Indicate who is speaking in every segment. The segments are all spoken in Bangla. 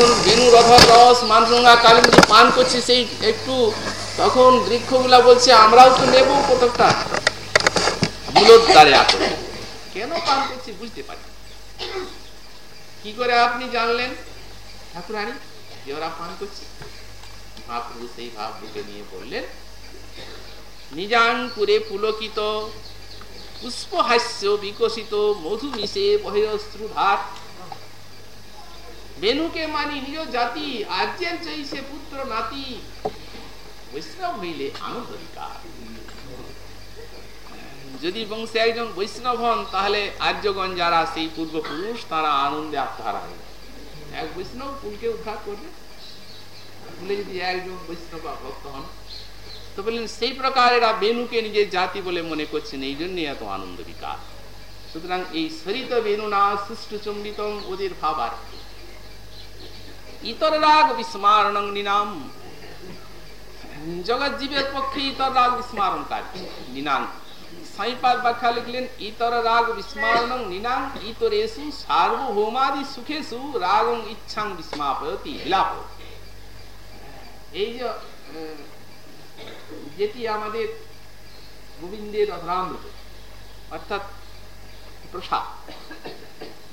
Speaker 1: যখন বেনু রথর রস মানসঙ্গা কালিন্দী পান করছে, সেই একটু তখন বৃক্ষগুলা বলছে, আমরাও তো নেব কতকটা মূলত দ্বারে কেন পান করছি বুঝতে পারি কি করে আপনি জানলেন? ঠাকুরানী, যে ওরা পান করছে। মহাপ্রভু সেই ভাব বুকে নিয়ে বললেন পুলকিত বিকশিত মধু মিশে বহিরশ্রুধার বেনুকে মানি নিজ জাতি, আর্যের চৈসে পুত্র নাতি। বৈষ্ণব হইলে আনন্দ যদি বংশে একজন বৈষ্ণব হন, তাহলে আর্যগণ যারা সেই পূর্বপুরুষ, তারা আনন্দে আত্মহারা হয়ে এক বৈষ্ণব কুলকে উদ্ধার করবে। যদি একজন বৈষ্ণব ভক্ত হন, তো বললেন, সেই প্রকার এরা বেনুকে নিজের জাতি বলে মনে করছেন, এই জন্যই এত আনন্দ বিকার সুতরাং এই সরিত বেনু না সুষ্ঠু চম্বিতম ওদের ভাবার ইতর রাগ বিস্মারণং নিনাম। জগৎ জীবের পক্ষে ইতর রাগ বিস্মারণ কার্য নিনাং সাইপাদ ব্যাখ্যা লিখলেন ইতর রাগ বিস্মারণং নিনাং ইতরেষু সার্বভৌমাদি সুখেষু রাগং ইচ্ছাং বিস্মাপয়তি বিলাপ। এই যেটি আমাদের গোবিন্দের অধরামৃত, অর্থাৎ প্রসাদ,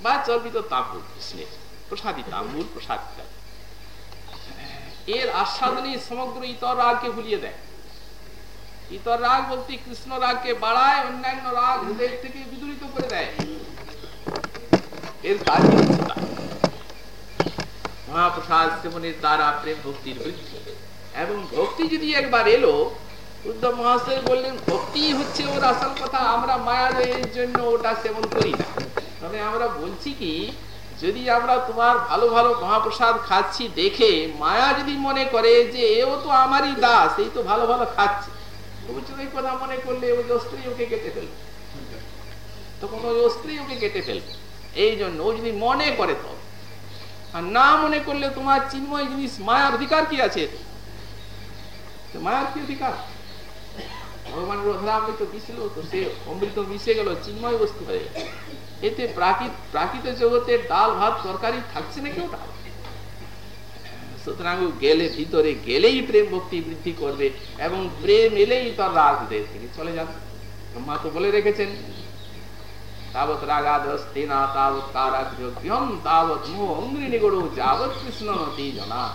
Speaker 1: বা চর্বিত তাম্বুল কৃষ্ণের প্রসাদী তাম্বুল প্রসাদ। এর আস্বাদনে সমগ্র ইতর রাগকে ভুলিয়ে দেয়। ইতর রাগ বলতে কৃষ্ণ রাগকে বাড়ায়, অন্যান্য রাগ হৃদয় থেকে বিদূরিত করে দেয়। এর তা। মহাপ্রসাদ সেবনের দ্বারা প্রেম ভক্তির বৃদ্ধি। এবং ভক্তি যদি একবার এলো, উদ্ধব মহাশয় বললেন, ভক্তি হচ্ছে ওর আসল কথা, আমরা মায়ার জন্য ওটা সেবন করি না। তবে আমরা বলছি কি যদি আমরা তোমার ভালো ভালো মহাপ্রসাদ খাচ্ছি দেখে মায়া যদি মনে করে যে এও তো আমারই দাস, এই তো ভালো ভালো খাচ্ছে মনে করলে ওই ওকে কেটে ফেলবে। তখন ওই ওকে কেটে ফেলবে। এই জন্য ও যদি মনে করে তো, আর না মনে করলে তোমার চিন্ময় জিনিস মায়ার অধিকার কি আছে? মায়ার কি অধিকার? ভগবানের অধরামৃত মিশলো তো সে অমৃত মিশে গেল, চিন্ময় বস্তু হয়ে গেল। এতে প্রাকৃত প্রাকৃত জগতের ডাল ভাত তরকারি থাকছে নাকি? ওটা সুতরাং গেলে ভিতরে গেলেই প্রেম ভক্তি বৃদ্ধি করবে এবং প্রেম এলেই তার রাগ হৃদয় থেকে চলে যাবে। মা তো বলে রেখেছেন, তাবৎ না, তাবৎ তাবৎ যাবৎ কৃষ্ণ নদী জনা।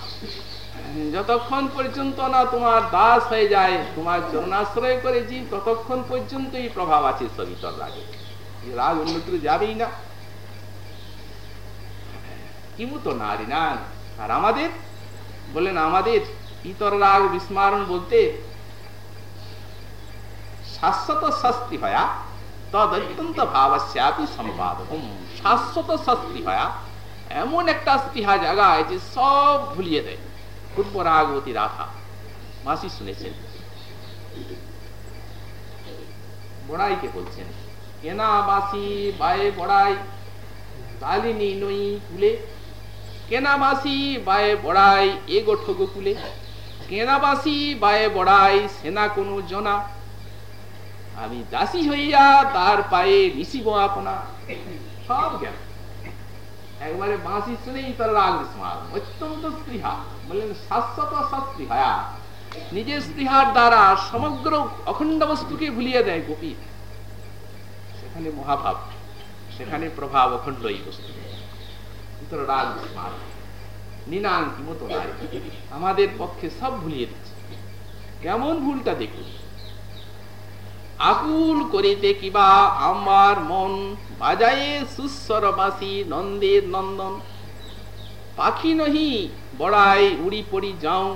Speaker 1: যতক্ষণ পর্যন্ত না তোমার দাস হয়ে যায়, তোমার চরণাশ্রয় করে ততক্ষণ পর্যন্তই প্রভাব আছে সবিতর রাগে। রাগ অন্যত্র যাবেই না কিমুতো নারী না আর আমাদের বলতে শাশ্বত শাস্তি হয়া ভাবস্যাপি শাশ্বত শাস্তি হয়া এমন একটা স্পৃহা জায়গায় যে সব ভুলিয়ে দেয় পূর্ব রাগবতী রাধা মাসি শুনেছেন বড়াইকে বলছেন কেনা বাসি বায়ে বড়াই তালিনী নই কুলে। কেনাবাসি বায়ে বড়াই, এ কেনাবাসি বায়ে বড়াই, সেনা কোনো জনা। আমি দাসী হইয়া তার পায়ে নিশিব আপনা। সব জ্ঞান। একবারে বাঁশি শুনেই তার রাগ বিস্মার অত্যন্ত স্পৃহা। বললেন, শাশ্বত সস্পৃহা নিজের স্পৃহার দ্বারা সমগ্র অখণ্ড বস্তুকে ভুলিয়ে দেয় গোপী। সেখানে মহাভাব, সেখানে প্রভাব অখণ্ড এই বস্তু। রাগ নিনাঙ্কি মতো নারী আমাদের পক্ষে সব ভুলিয়ে দিচ্ছে। কেমন ভুলটা দেখুন? আকুল করিতে কিবা আমার মন বাজায়ে সুস্বর বাসি নন্দের নন্দন। পাখি নহি, বড়াই উড়ি পড়ি যাও,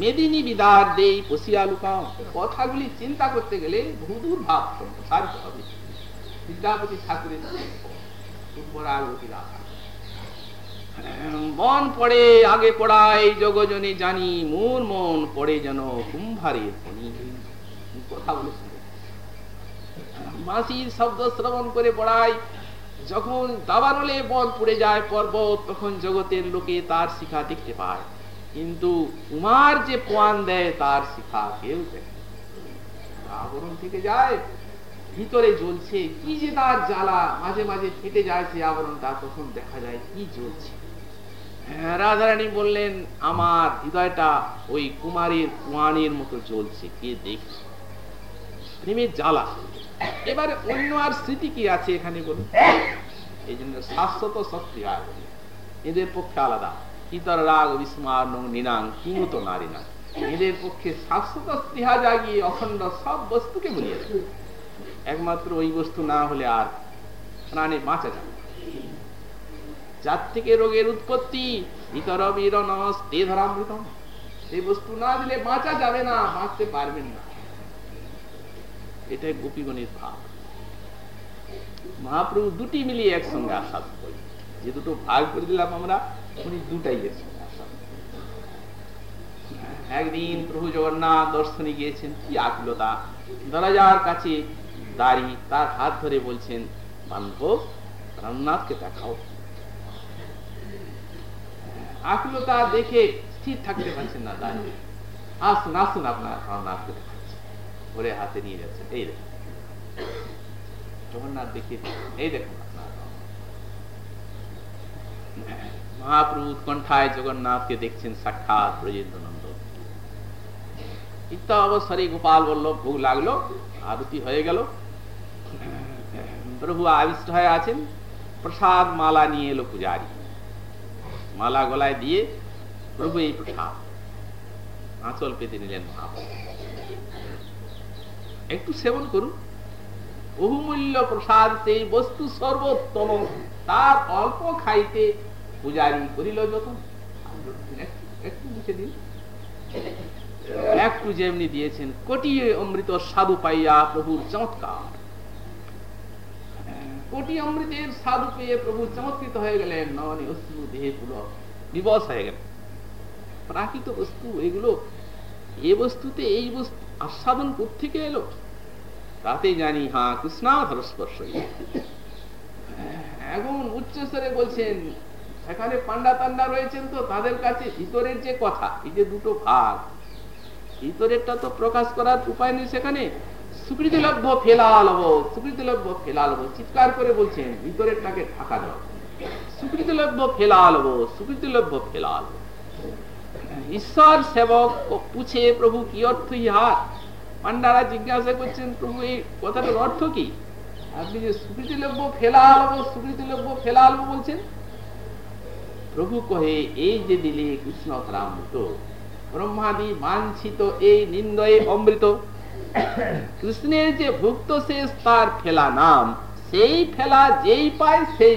Speaker 1: মেদিনী বিদার দেই পশিয়া লুকাও। কথাগুলি চিন্তা করতে গেলে ভুদুর ভাব সারতে হবে। বিদ্যাপতি ঠাকুরের পূর্বরাগতি রাখা। মন পড়ে, আগে পড়াই, জগজনে জানি মোর মন পড়ে যেন কুম্ভারের কথা বলেছিল মাসির শব্দ শ্রবণ করে পড়াই, যখন দাবানলে বন পুড়ে যায় পর্বত, তখন জগতের লোকে তার শিখা দেখতে পায়। কিন্তু উমার যে পোয়ান দেয়, তার শিখা কেউ দেয় আবরণ থেকে যায় ভিতরে জ্বলছে কি যে তার জ্বালা মাঝে মাঝে ফেটে যায় সে আবরণটা তখন দেখা যায় কি জ্বলছে। হ্যাঁ, রাধারানী বললেন আমার হৃদয়টা ওই কুমারীর কুয়ানির মতো জ্বলছে কে দেখছে? প্রেমের জ্বালা। এবারে অন্য আর স্মৃতি কি আছে এখানে বলুন? এই জন্য শাশ্বত শক্তি হয় এদের পক্ষে আলাদা। ইতর রাগ বিস্মার নিনাং কিমত নারী না এদের পক্ষে শাশ্বত স্পৃহা জাগিয়ে অখণ্ড সব বস্তুকে বলিয়ে দেয়। একমাত্র ওই বস্তু না হলে আর প্রাণে বাঁচা যাবে যার থেকে রোগের উৎপত্তি না না না। যে দুটো ভাগ করে দিলাম আমরা, উনি দুটাই একদিন প্রভু জগন্নাথ দর্শনে গিয়েছেন, কি আকুলতা। দরজার কাছে দাঁড়ি তার হাত ধরে বলছেন, বান্ধব, রামনাথকে দেখাও। আকুলতা দেখে স্থির থাকতে পারছেন না দাঁড়িয়ে আসুন আসুন আপনার রামনাথকে দেখাচ্ছি। হাতে নিয়ে যাচ্ছেন এই দেখুন। জগন্নাথ দেখিয়ে এই দেখুন আপনার মহাপ্রভু জগন্নাথকে দেখছেন সাক্ষাৎ ব্রজেন্দ্রনন্দ। ইত্য অবসরে গোপাল বলল ভোগ লাগল, আরতি হয়ে গেল। প্রভু আবিষ্ট হয়ে আছেন। প্রসাদ মালা নিয়ে এলো পূজারি। মালা গলায় দিয়ে প্রভু এই প্রসাদ আঁচল পেতে নিলেন মহাপ্রভু। একটু সেবন করুন। বহুমূল্য প্রসাদ সেই বস্তু সর্বোত্তম। তার অল্প খাইতে পূজারি করিল দিন। একটু যেমনি দিয়েছেন কোটি অমৃত সাধু পাইয়া প্রভুর চমৎকার। কোটি অমৃতের সাধু পেয়ে প্রভু চমৎকৃত হয়ে গেলেন। ননি অশ্রু, দেহে পুল বিবস হয়ে গেলেন প্রাকৃত বস্তু এগুলো, এ বস্তুতে এই বস্তু আস্বাদন থেকে এলো? তাতে জানি হ্যাঁ কৃষ্ণাধর স্পর্শ এখন উচ্চস্তরে বলছেন, এখানে পান্ডা তান্ডা রয়েছেন তো, তাদের কাছে ভিতরের যে কথা, এই যে দুটো ভাগ, ভিতরেরটা তো প্রকাশ করার উপায় নেই সেখানে। স্বীকৃতি লভ্য ফেলাল হব স্বীকৃতি লভ্য ফেলাল চিৎকার করে বলছেন ঢাকা ঈশ্বর সেবক পুছে প্রভু কি অর্থ ইহার পান্ডারা জিজ্ঞাসা করছেন, প্রভু, এই কথাটার অর্থ কি? আপনি যে স্বীকৃতি লভ্য ফেলাল হব স্বীকৃতি লভ্য ফেলাল হব বলছেন? প্রভু কহে, এই যে দিলে কৃষ্ণ রামৃত ব্রহ্মাদি বাঞ্ছিত এই নিন্দয়ে অমৃত কৃষ্ণের যে ভুক্ত শেষ তার ফেলা নাম, সেই ফেলা যেই পায় সেই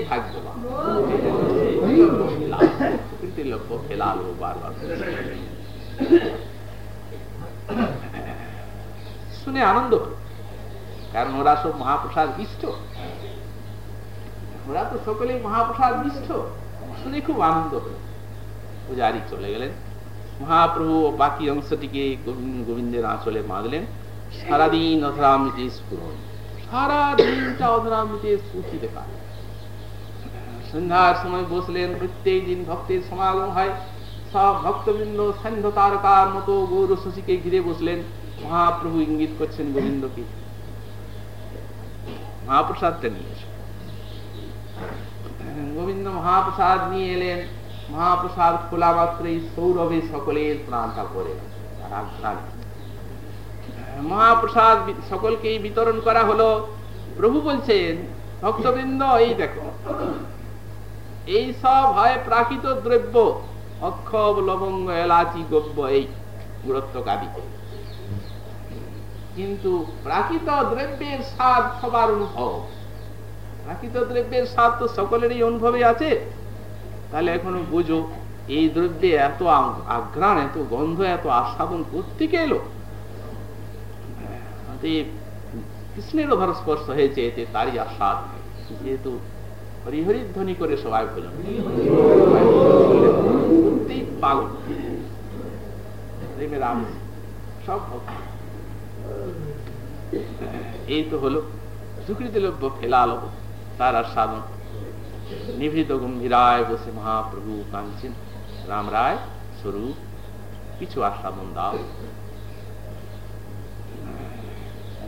Speaker 1: শুনে আনন্দ কারণ ওরা সব মহাপ্রসাদ বিষ্ট ওরা তো সকলেই মহাপ্রসাদ বিষ্ট শুনে খুব আনন্দ হল। পূজারি চলে গেলেন। মহাপ্রভু বাকি অংশটিকে গোবিন্দের আঁচলে বাঁধলেন। সারাদিন অধরামৃতে স্ফুরণ সারা দিনটা অধরামৃতে স্ফূর্তি দেখা সন্ধ্যার সময় বসলেন প্রত্যেক দিন ভক্তের সমাগম হয়। সব ভক্তবৃন্দ সন্ধ্য তারকার মতো গৌর শশীকে ঘিরে বসলেন। মহাপ্রভু ইঙ্গিত করছেন গোবিন্দকে। মহাপ্রসাদটা নিয়ে গোবিন্দ মহাপ্রসাদ নিয়ে এলেন। মহাপ্রসাদ খোলা মাত্রই সৌরভে সকলের প্রাণটা পড়ে মহাপ্রসাদ সকলকেই বিতরণ করা হলো। প্রভু বলছেন, ভক্তবৃন্দ, এই দেখো, এই সব হয় প্রাকৃত দ্রব্য, অক্ষব, লবঙ্গ, এলাচি গব্য এই গুরুত্ব কাদি কিন্তু প্রাকৃত দ্রব্যের স্বাদ সবার অনুভব। প্রাকৃত দ্রব্যের স্বাদ তো সকলেরই অনুভবে আছে। তাহলে এখনও বুঝো, এই দ্রব্যে এত আগ্রাণ, এত গন্ধ, এত আস্বাদন করতে এলো? কৃষ্ণেরও ধর স্পর্শ হয়েছে, এতে তারই আস্বাদ। যেহেতু হরিহরি ধ্বনি করে সবাই ভক্ত। এই তো হলো সুকৃতি লভ্য ফেলাল তার আস্বাদন নিভৃত গম্ভীরায় বসে মহাপ্রভু কাঁদছেন। রাম রায় স্বরূপ কিছু আস্বাদন দাও।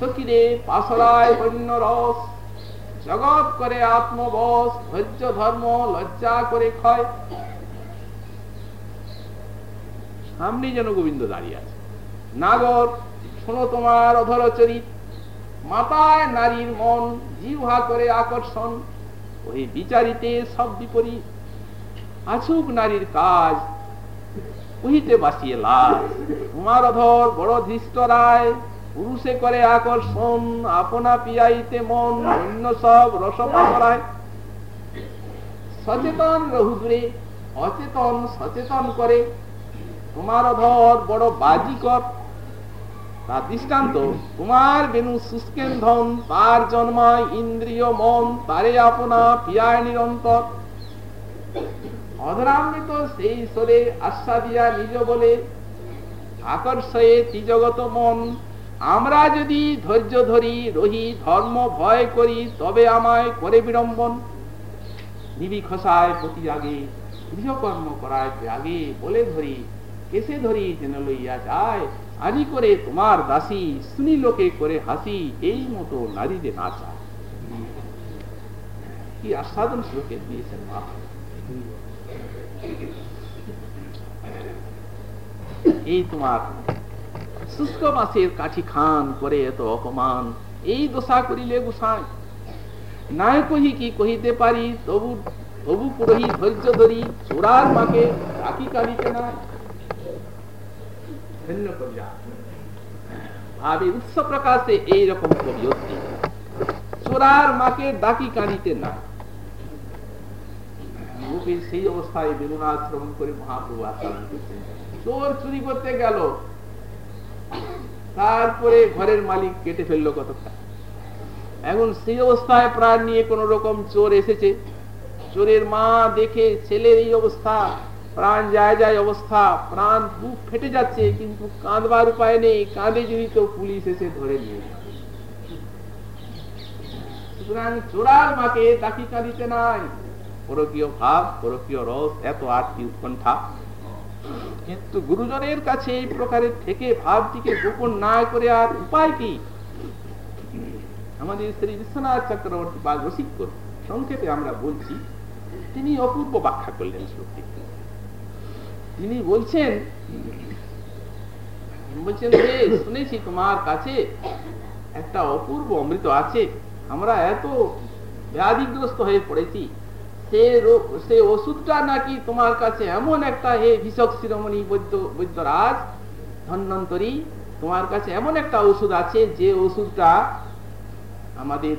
Speaker 1: সকিরে পাশরায় বন্য রস। জগৎ করে আত্মবস ধৈর্য, ধর্ম লজ্জা করে ক্ষয়। সামনে যেন গোবিন্দ দাঁড়িয়ে আছে। নাগর, শোনো তোমার অধর চরিত। মাতায় নারীর মন জিহা করে আকর্ষণ। ওই বিচারিতে সব বিপরীত। আছুক নারীর কাজ, উহিতে বাসিয়ে লাজ তোমার অধর বড় ধৃষ্ট রায়। পুরুষে করে আকর্ষণ, আপনা পিয়াইতে মন, অন্য সব রস পাশরায় সচেতন রহুদুরে অচেতন সচেতন করে। তোমার অধর বড় বাজিকর। তার দৃষ্টান্ত, তোমার বেনু শুষ্কেন ধন, তার জন্মায় ইন্দ্রিয় মন, তারে আপনা পিয়ায় নিরন্তর। অধরামৃত সেই সরে আশ্বাদিয়া নিজ বলে, আকর্ষয়ে তিজগত মন আমরা যদি ধৈর্য ধরি, রহি ধর্ম ভয় করি, তবে আমায় করে বিড়ম্বন। নিবি খসায় প্রতি আগে, গৃহকর্ম করায় আগে বলে ধরি, কেসে ধরি যেন লইয়া যায়, আনি করে তোমার দাসী, শুনি লোকে করে হাসি, এই মতো নারীদের নাচা কি আস্বাদন শ্লোকে দিয়েছেন মা। এই তোমার শুষ্ক মাসের কাঠি খান করে এত অপমান এই দশা করিলে গুসাই নাই কহি কি কহিতে পারি তবু তবু পুরোহিত ধৈর্য ধরি চোরার মাকে রাখি কালিতে নাই ধন্য কবিরা ভাবে উৎস প্রকাশে এইরকম কবিয়ত্তি চোরার মাকে ডাকি কাঁদিতে না রূপের সেই অবস্থায় বেদনাথ শ্রবণ করে মহাপ্রভু আশ্রম করছেন চোর চুরি করতে গেল তারপরে ঘরের মালিক কেটে ফেলল কতটা এখন সেই অবস্থায় প্রাণ নিয়ে কোন রকম চোর এসেছে। চোরের মা দেখে ছেলের এই অবস্থা, প্রাণ যায় যায় অবস্থা, প্রাণ বুক ফেটে যাচ্ছে, কিন্তু কাঁদবার উপায় নেই, কাঁদে যদি তো পুলিশ এসে ধরে নিয়ে সুতরাং চোরার মাকে ডাকি কাঁদিতে নাই। পরকীয় ভাব, পরকীয় রস, এত আটটি উৎকণ্ঠা। কিন্তু গুরুজনের কাছে এই প্রকারের থেকে ভাবটিকে গোপন না করে আর উপায় কি? আমাদের শ্রী বিশ্বনাথ চক্রবর্তী বা রসিক সংক্ষেপে আমরা বলছি, তিনি অপূর্ব ব্যাখ্যা করলেন শ্লোকটি। তিনি বলছেন বলছেন যে শুনেছি তোমার কাছে একটা অপূর্ব অমৃত আছে। আমরা এত ব্যাধিগ্রস্ত হয়ে পড়েছি। সে ওষুধটা নাকি তোমার কাছে এমন একটা হে শিরোমণি বৈদ্য, বৈদ্যরাজ, ধন্বন্তরী, তোমার কাছে এমন একটা ওষুধ আছে যে ওষুধটা আমাদের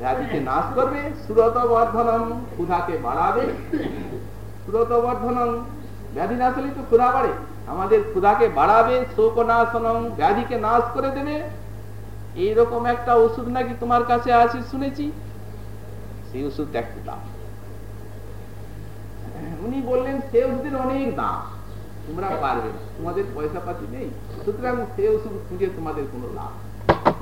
Speaker 1: ব্যাধিকে নাশ করবে সুরত বর্ধনম ক্ষুধাকে বাড়াবে। সুরত বর্ধনম ব্যাধি নাশ হলে তো ক্ষুধা বাড়ে। আমাদের ক্ষুধাকে বাড়াবে শোক নাশনম ব্যাধিকে নাশ করে দেবে। এইরকম একটা ওষুধ নাকি তোমার কাছে আছে, শুনেছি। সেই ওষুধটা একটু দাম উনি বললেন সে ওষুধের অনেক দাম তোমরা পারবে না। তোমাদের পয়সা পাতি নেই। সুতরাং সে ওষুধ খুঁজে তোমাদের কোনো লাভ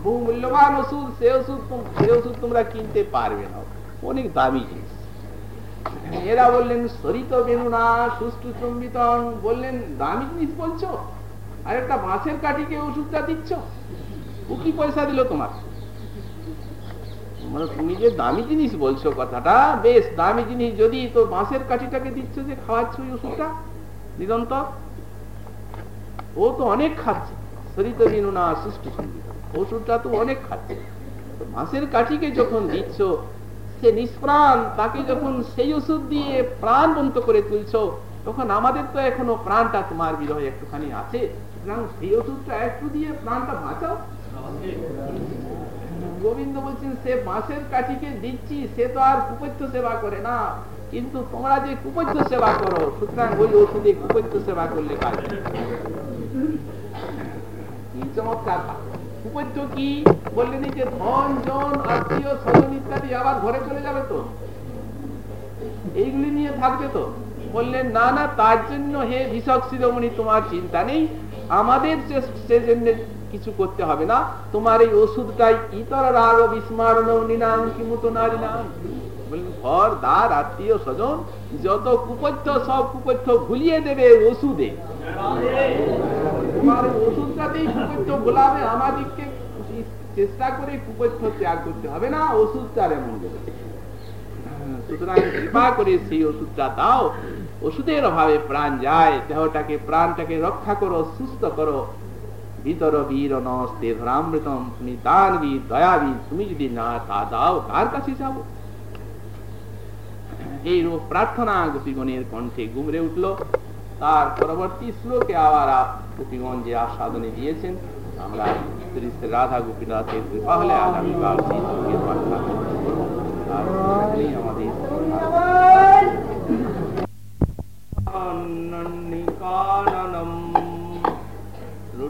Speaker 1: বহু মূল্যবান ওষুধ সে ওষুধ সে ওষুধ তোমরা কিনতে পারবে না। অনেক দামি জিনিস। এরা বললেন, সরিত বেনুনা, সুষ্ঠু চম্বিতন বললেন, দামি জিনিস বলছো? আর একটা বাঁশের কাঠিকে ওষুধটা দিচ্ছ? ও কি পয়সা দিল তোমার? মানে তুমি যে দামি জিনিস বলছো কথাটা, বেশ দামি জিনিস, যদি তো বাঁশের কাঠিটাকে দিচ্ছ যে খাওয়াচ্ছ ওই ওষুধটা, নিরন্তর? ও তো অনেক খাচ্ছে বিনুনা সুষ্ঠু চম্বিত ওষুধটা তো অনেক খাচ্ছে। বাঁশের কাঠিকে যখন দিচ্ছ, সে নিষ্প্রাণ, তাকে যখন সেই ওষুধ দিয়ে প্রাণ বন্ত করে তুলছ, তখন আমাদের তো এখনও প্রাণটা তোমার বিরহে একটুখানি আছে সেই ওষুধটা একটু দিয়ে প্রাণটা বাঁচাও। গোবিন্দ বলছেন, সে বাঁশের কাঠিকে দিচ্ছি, সে তো আর কুপত্য সেবা করে না। কিন্তু তোমরা যে কুপত্য সেবা করো, সুতরাং ওই ওষুধে কুপত্য সেবা করলে কাজ কি চমৎকার কুপত্য কি? বললেন যে ধন, জন, আত্মীয়, স্বজন ইত্যাদি আবার ঘরে চলে যাবে তো? এইগুলি নিয়ে থাকবে তো? বললেন, না না, তার জন্য হে ভীষক শিরোমণি, তোমার চিন্তা নেই। আমাদের কিছু করতে হবে না। তোমার এই ওষুধটাই ইতর রাগ বিস্মারণ ঘর দ্বার আত্মীয় স্বজন, যত কুপথ্য, সব কুপথ্য ভুলিয়ে দেবে ওষুধে। তোমার ওষুধটাতেই কুপথ্য ভোলাবে চেষ্টা করে কুপথ্য ত্যাগ করতে হবে না, ওষুধটার এমন সুতরাং কৃপা করে সেই ওষুধটা দাও। ওষুধের অভাবে প্রাণ যায়, দেহটাকে, প্রাণটাকে রক্ষা করো, সুস্থ করো। ভিতর বীর নস্তে ধরামৃতম তুমি দান বীর দয়াবীর তুমি যদি না তা দাও কার কাছে যাব। এই রূপ প্রার্থনা গোপীগণের কণ্ঠে গুমরে উঠল। তার পরবর্তী শ্লোকে আবার গোপীগণ যে আস্বাদনে দিয়েছেন আমরা শ্রী শ্রী রাধা গোপীনাথের কৃপা হলে আগামীকাল সেই পাঠনা আর আমাদের কাননম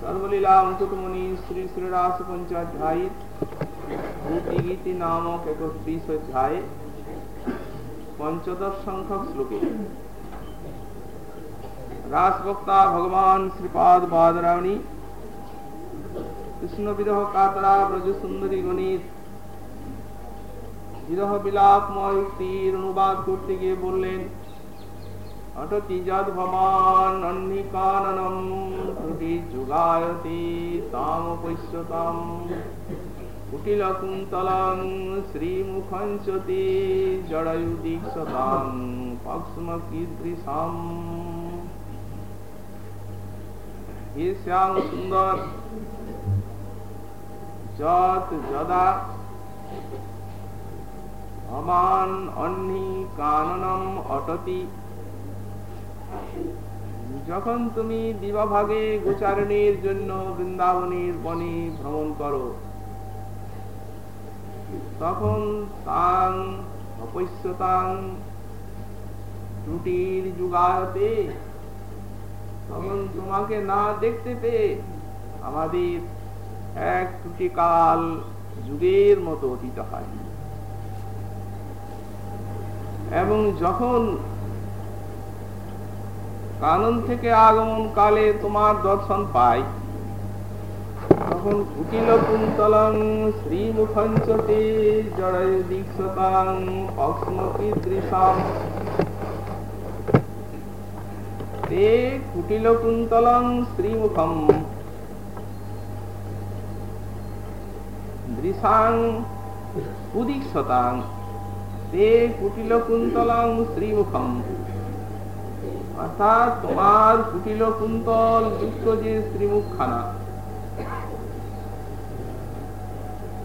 Speaker 1: সর্বলীলা শ্রী শ্রীরাস পঞ্চাধ্যায়ী ভূতিগীতি নামক একত্রিশ অধ্যায়ে পঞ্চদশ সংখ্যক শ্লোকে রাসবক্তা ভগবান শ্রীপাদ কাতরা ব্রজ সুন্দরী গণিত বিরহ বিলাপময় উক্তির অনুবাদ করতে গিয়ে বললেন অটতি যদ ভমান অন্নিকাননম ত্রুটি যুগায়তি তাম পশ্যতাম কুটিল কুন্তলং শ্রীমুখঞ্চতি জড়য়ুদীক্ষতাং পক্ষ্ম কীদৃশাম হে শ্যাম সুন্দর যত যদা ভমান অন্নি কাননম অটতি যখন তুমি দিবাভাগে গোচারণের জন্য বৃন্দাবনের বনে ভ্রমণ করো, তখন তাং অপস্যতাং ত্রুটির যুগায়তে তখন তোমাকে না দেখতে পেয়ে আমাদের এক ত্রুটি কাল যুগের মতো অতীত হয়। এবং যখন কানন থেকে আগমন কালে তোমার দর্শন পাই। তখন কুটিল কুন্তলং, শ্রীমুখঞ্চতে দীক্ষতাং তে কুটিল কুন্তলং, শ্রীমুখম। দৃশাং উদীক্ষতাং তে কুটিল কুন্তলং, শ্রীমুখম। অর্থাৎ তোমার কুটিল কুন্তল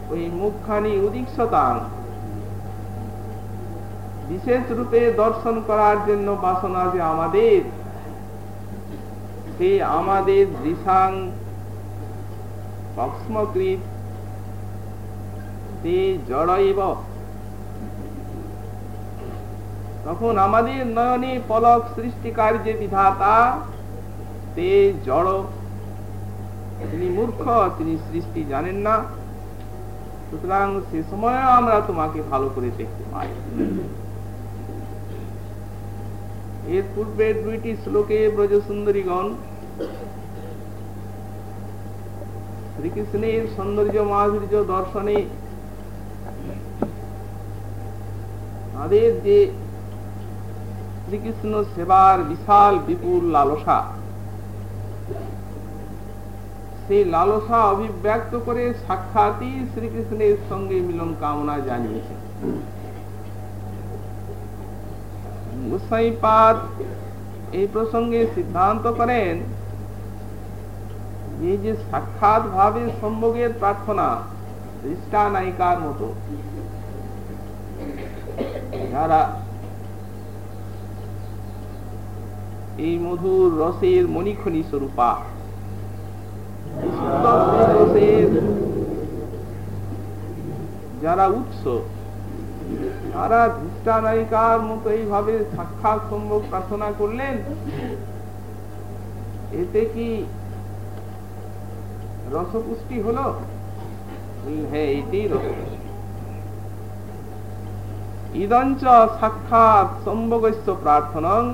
Speaker 1: ওই মুখখানি বিশেষ রূপে দর্শন করার জন্য বাসনা যে আমাদের সে আমাদের দৃশাং ভক্ষ্মকৃত তে জড়ইব তখন আমাদের নয়নে পলক সৃষ্টিকার যে বিধাতা, তে জড়। তিনি মূর্খ, তিনি সৃষ্টি জানেন না। সুতরাং সে সময় আমরা তোমাকে ভালো করে দেখতে পাই। এর পূর্বে দুইটি শ্লোকে ব্রজ সুন্দরীগণ শ্রীকৃষ্ণের সৌন্দর্য মাধুর্য দর্শনে তাদের যে শ্রীকৃষ্ণ সেবার বিশাল, বিপুল লালসা। সেই লালসা অভিব্যক্ত করে সাক্ষাৎই শ্রীকৃষ্ণের সঙ্গে মিলন কামনা জানিয়েছে গোসাইপাদ এই প্রসঙ্গে সিদ্ধান্ত করেন, এই যে সাক্ষাৎ ভাবে সম্ভোগের প্রার্থনা দৃষ্টা নায়িকার মতো, যারা এই মধুর রসের মণিখনি স্বরূপা। যারা উৎস, তারা ধৃষ্টা নায়িকার মতো এইভাবে সাক্ষাৎ সম্ভব প্রার্থনা করলেন। এতে কি রসপুষ্টি হলো? হ্যাঁ এটাই রসপুষ্টি। ইদঞ্চ সাক্ষাৎ সম্ভগস্য প্রার্থনং।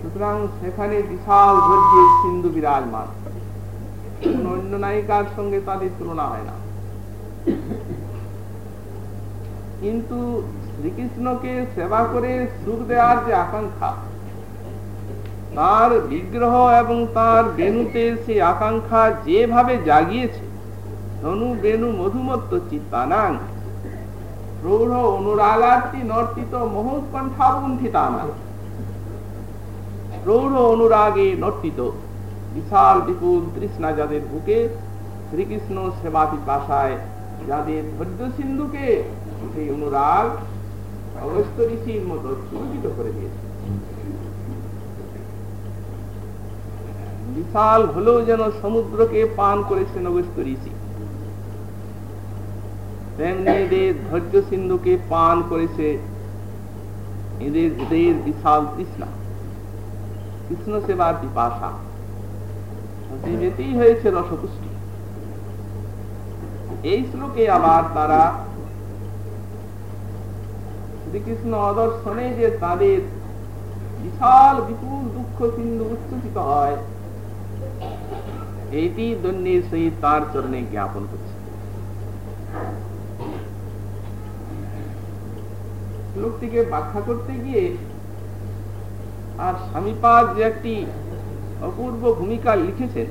Speaker 1: সুতরাং সেখানে বিশাল ধৈর্যের সিন্ধু বিরাজমান। অন্য নায়িকার সঙ্গে তাদের তুলনা হয় না। কিন্তু শ্রীকৃষ্ণকে সেবা করে সুখ দেওয়ার যে আকাঙ্ক্ষা, তার বিগ্রহ এবং তার বেনুতে সেই আকাঙ্ক্ষা যেভাবে জাগিয়েছে, ধনু বেনু মধুমত্ত, চিত্তানাং, প্রৌঢ়, অনুরাগার্তি, নর্তিত মহৎ কণ্ঠাবুণ্ঠিতানাং প্রৌঢ় অনুরাগে নর্তিত। বিশাল বিপুল তৃষ্ণা যাদের বুকে, শ্রীকৃষ্ণ সেবা পিপাসায় যাদের ধৈর্য সিন্ধুকে সেই অনুরাগ অগস্ত ঋষির মতো সুরক্ষিত করে দিয়েছে। বিশাল হলেও যেন সমুদ্রকে পান করেছেন অগস্ত ঋষি। তেমনি এদের ধৈর্য সিন্ধুকে পান করেছে এদের হৃদয়ের বিশাল তৃষ্ণা। কৃষ্ণ সেবার পিপাসা। যেতেই হয়েছে রসপুষ্টি। এই শ্লোকে আবার তারা শ্রীকৃষ্ণ অদর্শনে যে তাদের বিশাল, বিপুল দুঃখ সিন্ধু উচ্ছ্বসিত হয়, এইটি দন্যের সহিত তার চরণে জ্ঞাপন করছে। শ্লোকটিকে ব্যাখ্যা করতে গিয়ে আর স্বামীপাদ যে একটি অপূর্ব ভূমিকা লিখেছেন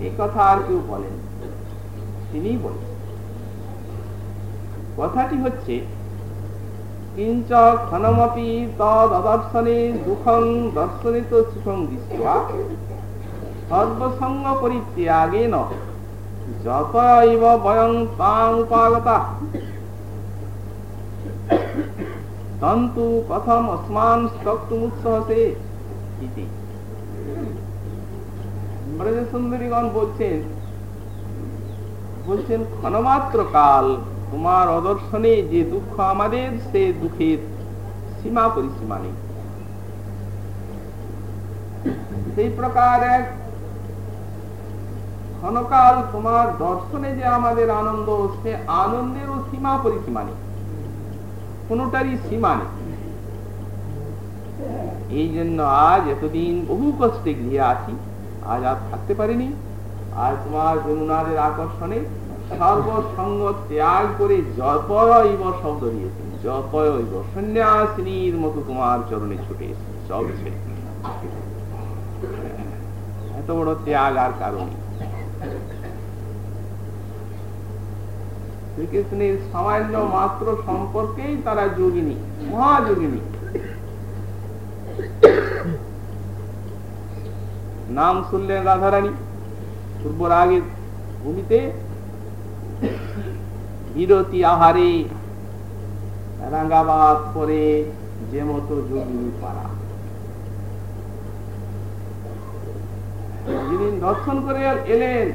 Speaker 1: এই কথা আর কেউ বলেন তিনিই বলেন। কথাটি হচ্ছে, কিঞ্চ ক্ষণমপি সুখং সর্বসঙ্গ পরিত্যাগেন যত ইব বয়ং তাং উপাগতা তন্তু কথম অস্মান স্তক্তুমুৎসহসে ইতি বলছেন বলছেন ক্ষণমাত্র কাল তোমার অদর্শনে যে দুঃখ আমাদের, সে দুঃখের সীমা পরিসীমা নেই। সেই প্রকার এক ক্ষণকাল তোমার দর্শনে যে আমাদের আনন্দ, সে আনন্দেরও সীমা পরিসীমা নেই। কোনটারই সীমা নেই। এই জন্য আজ এতদিন বহু কষ্টে গৃহে আছি, আজ আর থাকতে পারিনি। আজ তোমার যমুনাদের আকর্ষণে সর্বসঙ্গ ত্যাগ করে জপয়ব শব্দ দিয়েছেন জপয়ব সন্ন্যাসিনীর মতো তোমার চরণে ছুটে সব এত বড় ত্যাগ আর কারণ শ্রীকৃষ্ণের সামান্য মাত্র সম্পর্কেই তারা যোগিনী, মহাযোগিনী। নাম শুনলেন রাধারানী। পূর্বরাগের ভূমিতে বিরতি আহারে রাঙ্গাবাদ করে যে মতো যোগিনী পারা যেদিন দর্শন করে এলেন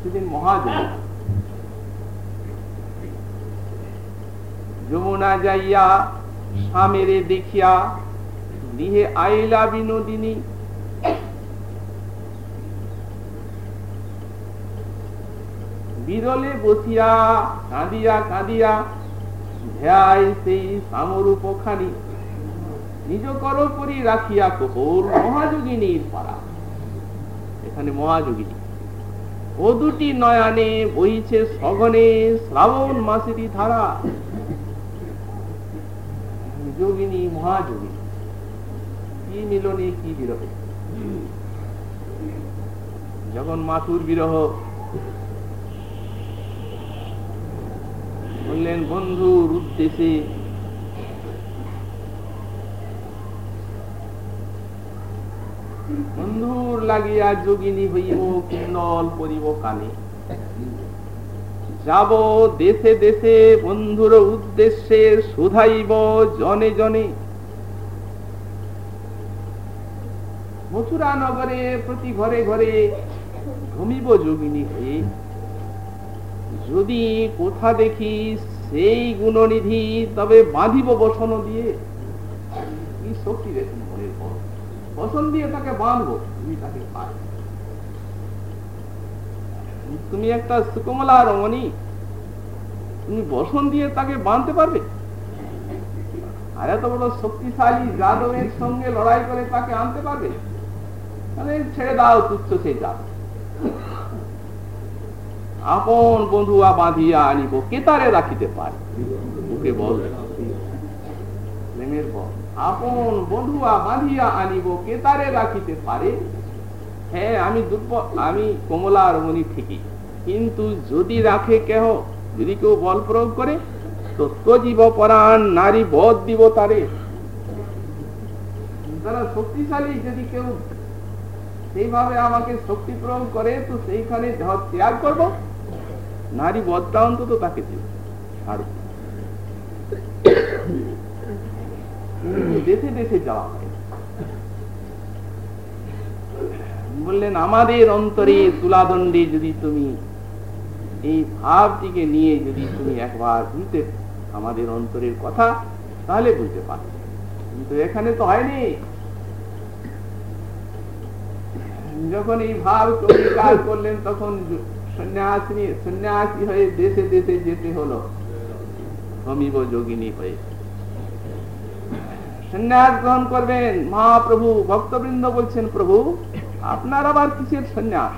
Speaker 1: সেদিন মহাযোগী যমুনা যাইয়া স্বামীরে দেখিয়া গৃহে আইলা বিনোদিনী। বিরলে বসিয়া কাঁদিয়া কাঁদিয়া সেই সামরূপ খানি নিজ কর রাখিয়া কপোর মহাযোগিনীর পাড়া। এখানে মহাযোগিনী। ও দুটি নয়ানে বইছে সঘনে শ্রাবণ মাসেরই ধারা। যোগিনী মহাযোগিনী কি মিলনে, কি বিরহে? যখন মাথুর বিরহ। বললেন বন্ধুর উদ্দেশ্যে বন্ধুর লাগিয়া যোগিনী হইব কুণ্ডল পরিব কানে। যাব দেশে দেশে বন্ধুর উদ্দেশ্যে শুধাইব জনে জনে। মথুরা নগরে প্রতি ঘরে ঘরে ঘুমিব যোগিনী হয়ে। যদি কোথা দেখি সেই গুণনিধি তবে বাঁধিব বসন দিয়ে। কি শক্তি দেখুন মনের পর বসন দিয়ে তাকে বাঁধবো, তুমি তাকে পাই তুমি একটা সুকমলা রমণী তুমি বসন দিয়ে তাকে বাঁধতে পারবে? আর এত বড় শক্তিশালী যাদবের সঙ্গে লড়াই করে তাকে আনতে পারবে? তাহলে ছেড়ে দাও তুচ্ছ সেই যাদব আপন বন্ধুয়া বাঁধিয়া আনিব কেতারে রাখিতে পারে? ওকে বল। আপন বন্ধুয়া বাঁধিয়া আনিব কেতারে রাখিতে পারে? হ্যাঁ আমি দুর্বল, আমি কমলা রমণী ঠিকই। কিন্তু যদি রাখে কেহ, যদি কেউ বল প্রয়োগ করে তো তজীব পরাণ, নারী বধ দিব তারে। তারা শক্তিশালী, যদি কেউ সেইভাবে আমাকে শক্তি প্রয়োগ করে, তো সেইখানে দেহ ত্যাগ করব। নারী বধটা অন্তত তাকে দিব আর দেশে দেশে যাওয়া হয়। বললেন, আমাদের অন্তরে তুলাদণ্ডে যদি তুমি এই ভাবটিকে নিয়ে যদি তুমি একবার বুঝতে আমাদের অন্তরের কথা, তাহলে বুঝতে পারো। কিন্তু এখানে তো হয়নি। যখন এই ভাব অঙ্গীকার করলেন, তখন সন্ন্যাসী সন্ন্যাসী হয়ে দেশে দেশে যেতে হলো। হমিব যোগিনী হয়ে। সন্ন্যাস গ্রহণ করবেন। মহাপ্রভু, ভক্তবৃন্দ বলছেন, প্রভু, আপনার আবার কিসের সন্ন্যাস?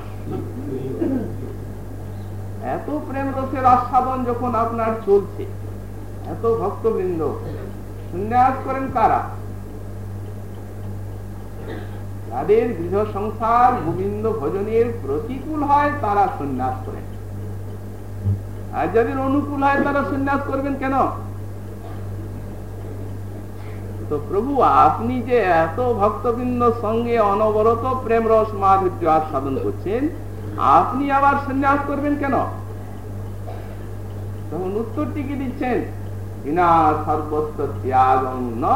Speaker 1: এত প্রেম রসের আস্বাদন যখন আপনার চলছে, এত ভক্তবৃন্দ, সন্ন্যাস করেন কারা? যাদের গৃহ সংসার গোবিন্দ ভজনের প্রতিকূল হয়, তারা সন্ন্যাস করেন। আর যাদের অনুকূল হয়, তারা সন্ন্যাস করবেন কেন? তো প্রভু, আপনি যে এত ভক্তবৃন্দ সঙ্গে অনবরত প্রেম রস মাধুর্য আস্বাদন করছেন আপনি আবার সন্ন্যাস করবেন কেন? তখন উত্তরটি কি দিচ্ছেন? বিনা সর্বস্ব ত্যাগম ন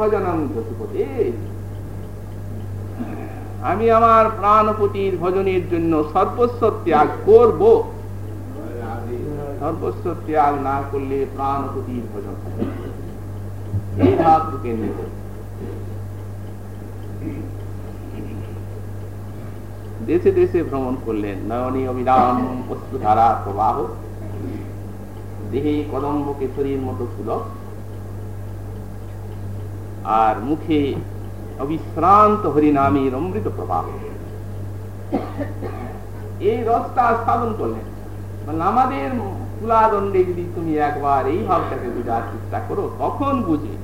Speaker 1: ভজনম যতুপতি আমি আমার প্রাণপতির ভজনের জন্য সর্বস্ব ত্যাগ করব। সর্বস্ব ত্যাগ না করলে প্রাণপতির ভজন এই ভাব ঢুকে নেব। দেশে দেশে ভ্রমণ করলেন। নয়নী অবিরাম বস্তুধারা প্রবাহ। দেহে কদম্ব কেশরীর মতো ফুলক আর মুখে অবিশ্রান্ত হরিনামের অমৃত প্রবাহ। এই রসটা স্থাপন করলেন। মানে আমাদের তুলাদণ্ডে যদি তুমি একবার এই ভাবটাকে বুঝার চেষ্টা করো, তখন বুঝে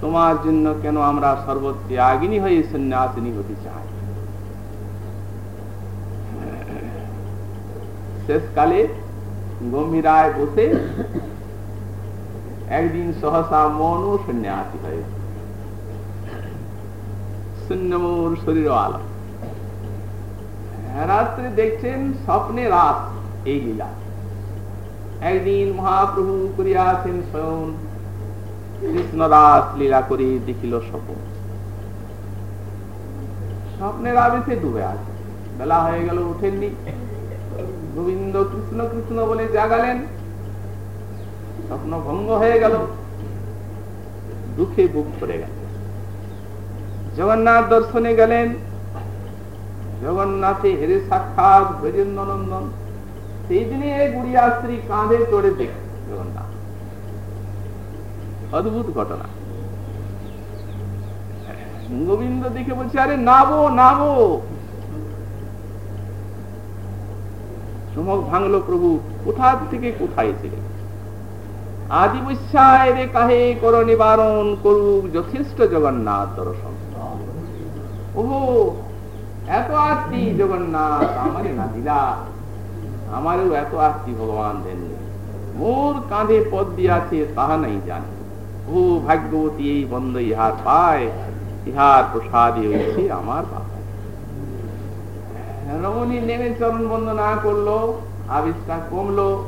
Speaker 1: তোমার জন্য কেন আমরা সর্বত্যাগিনী হয়ে সন্ন্যাসিনী হতে চাই। শেষকালে গম্ভীরায় বসে একদিন সহসা মন সন্ন্যাসী হয়ে শূন্যমোর শরীর আলো। রাত্রে দেখছেন স্বপ্নে রাত এই লীলা। একদিন মহাপ্রভু করিয়াছেন স্বয়ং, কৃষ্ণদাস লীলা করে দেখিল স্বপ্ন। স্বপ্নের আবেশে ডুবে আছে। বেলা হয়ে গেল, উঠেননি। গোবিন্দ কৃষ্ণ কৃষ্ণ বলে জাগালেন। স্বপ্ন ভঙ্গ হয়ে গেল। দুঃখে বুক করে গেল। জগন্নাথ দর্শনে গেলেন। জগন্নাথে হেরে সাক্ষাৎ ব্রজেন্দ্র নন্দন সেই দিনে গুড়িয়া স্ত্রী কাঁধে চড়ে দেখ জগন্নাথ। অদ্ভুত ঘটনা। গোবিন্দ দেখে বলছে, আরে নাবো নাবো চমক ভাঙলো প্রভু, কোথা থেকে কোথায় ছিলেন আদি বৈশ্যায় রে কাহে কর নিবারণ করুক যথেষ্ট জগন্নাথ দর্শন ওহো, এত আত্মি জগন্নাথ, আমারে না দিলা। আমারও এত আত্মি ভগবান মোর কাঁধে পদ দিয়াছে তাহা নাই জানি। ও ভাগ্যবতী এই বন্ধ ইহার পায়, ইহার প্রসাদে হয়েছে আমার বাবা রমণী নেমে চরণ বন্দনা করল, আবিষ্কার কমলো।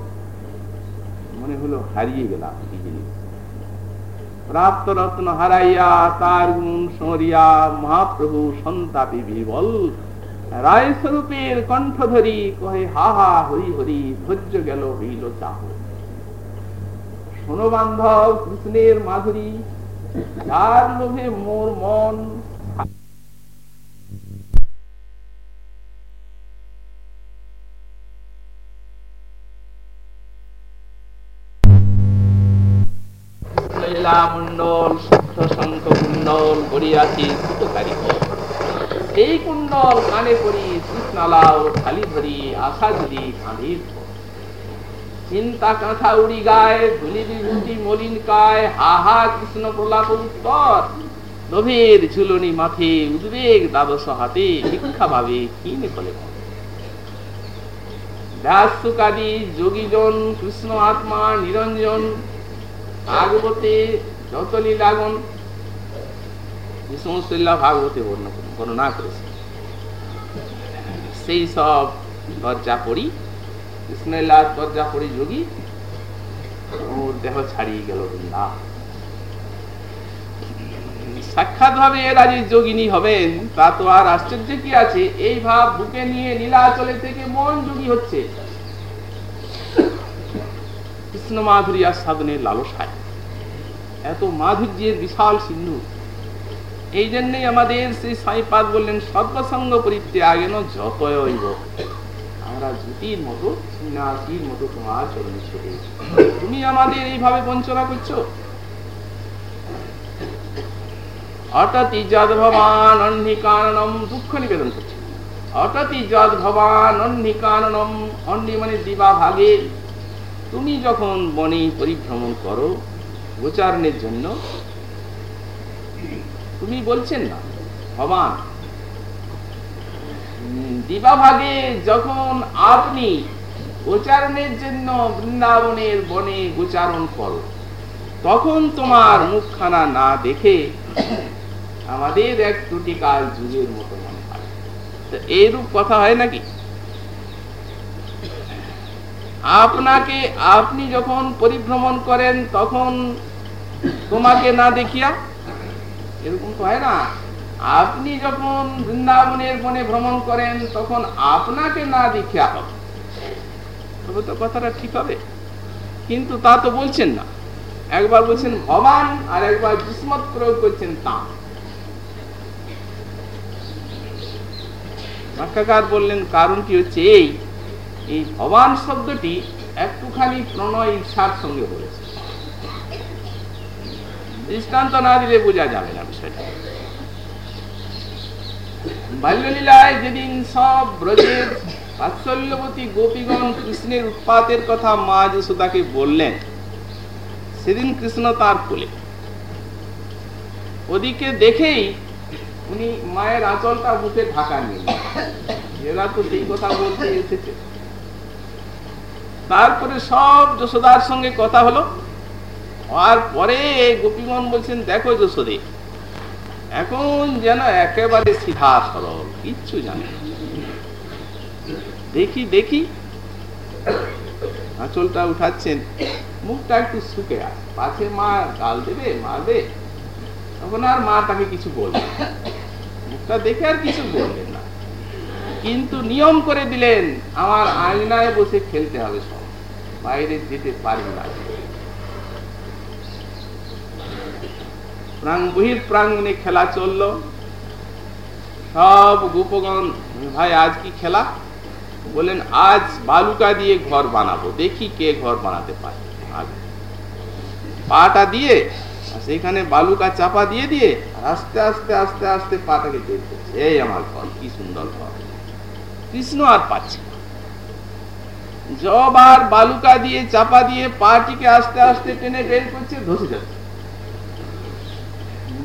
Speaker 1: মনে হলো হারিয়ে গেলাম জিনিস প্রাপ্ত রত্ন হারাইয়া, তার গুণ সরিয়া মহাপ্রভু সন্তাপে বিবল। রায় স্বরূপের কণ্ঠ ধরি কহে, হা হা, হরি হরি, ধৈর্য গেল, হইল চাহ। শোনো বান্ধব, কৃষ্ণের মাধুরী, যার লোভে মোর মন কুণ্ডল করিয়াছি এই কুণ্ডল কানে করি থালি ধরি আশা কাঁধের চিন্তা কাঁথা উড়ি ধুলি বিভূতি মলিন কায়, হা হা কৃষ্ণ প্রলাপ উত্তর। লোভের ঝুলনি মাথে, উদ্বেগ দ্বাদশ হাতে ভিক্ষা ভাবে কিনে ফলে ব্যাস সুকাদি যোগীজন, কৃষ্ণ আত্মা, নিরঞ্জন যত সমস্ত লীলা বর্ণনা করেছে সেই সব দরজা পড়ি দরজা পড়ি যোগী, ওর দেহ ছাড়িয়ে গেল সাক্ষাৎ ভাবে এরা যে যোগিনী হবেন, তা তো আর আশ্চর্য কি আছে? এই ভাব বুকে নিয়ে নীলাচলে থেকে মন যোগী হচ্ছে। কৃষ্ণ মাধুরী আস্বাদনের লালসায়। এত মাধুর্যের বিশাল সিন্ধু। এই জন্যই আমাদের শ্রী সাইপাদ বললেন, সর্বসঙ্গ পরিত্যাগেন যতইব আমরা জুতির মতো, সন্ন্যাসীর মতো তোমার চরণে ছুটে। তুমি আমাদের এইভাবে বঞ্চনা করছ? অর্থাৎ ইজাদ ভবান অন্নিকাননম দুঃখ নিবেদন করছে। অর্থাৎ ইজাদ ভবান অন্নিকাননম, অন্নি মানে দিবা ভাগে। তুমি যখন বনে পরিভ্রমণ করো গোচারণের জন্য, তুমি বলছেন না ভবান দিবাভাগে যখন আপনি গোচারণের জন্য বৃন্দাবনের বনে গোচারণ করো, তখন তোমার মুখখানা না দেখে আমাদের এক ত্রুটিকাল যুগের মতো মনে হয়। তো এইরূপ কথা হয় নাকি? আপনাকে আপনি যখন পরিভ্রমণ করেন, তখন তোমাকে না দেখিয়া? এরকম তো হয় না। আপনি যখন বৃন্দাবনের বনে ভ্রমণ করেন, তখন আপনাকে না দেখিয়া হবে। তবে তো কথাটা ঠিক হবে। কিন্তু তা তো বলছেন না। একবার বলছেন ভবান আর একবার বিস্মত প্রয়োগ করছেন তা। বললেন কারণটি হচ্ছে এই? এই ভবান শব্দটি একটুখানি প্রণয় ইচ্ছার সঙ্গে বলেছে দৃষ্টান্ত না দিলে বোঝা যাবে না বিষয়টা। বাল্যলীলায় যেদিন সব ব্রজের বাৎসল্যবতী গোপীগণ কৃষ্ণের উৎপাতের কথা মা যশোদাকে বললেন, সেদিন কৃষ্ণ তার কোলে। ওদিকে দেখেই উনি মায়ের আঁচলটা মুখে ঢাকা নিয়ে এরা তো সেই কথা বলতে এসেছে। তারপরে সব যশোদার সঙ্গে কথা হলো। আর পরে গোপীগণ বলছেন, দেখো যশোদে, এখন যেন একেবারে সিধা সরল, কিচ্ছু জানে দেখি দেখি। আঁচলটা উঠাচ্ছেন। মুখটা একটু শুকে আছে পাশে মা গাল দেবে, মারবে? তখন আর মা তাকে কিছু বলবে মুখটা দেখে আর কিছু বলবে কিন্তু নিয়ম করে দিলেন, আমার আয়নায় বসে খেলতে হবে সব। বাইরে যেতে পারি না। প্রাং বহির প্রাঙ্গনে খেলা চলল। সব গোপগণ, ভাই, আজ কি খেলা? বলেন আজ বালুকা দিয়ে ঘর বানাবো, দেখি কে ঘর বানাতে পারে। পাটা দিয়ে সেখানে বালুকা চাপা দিয়ে দিয়ে আস্তে আস্তে আস্তে আস্তে পাটাকে করছে এই আমার ঘর, কি সুন্দর ঘর। কৃষ্ণ আর পাচ্ছে। জব আর বালুকা দিয়ে, চাপা দিয়ে, পাটিকে আস্তে আস্তে টেনে বের করছে, ধসে যাচ্ছে।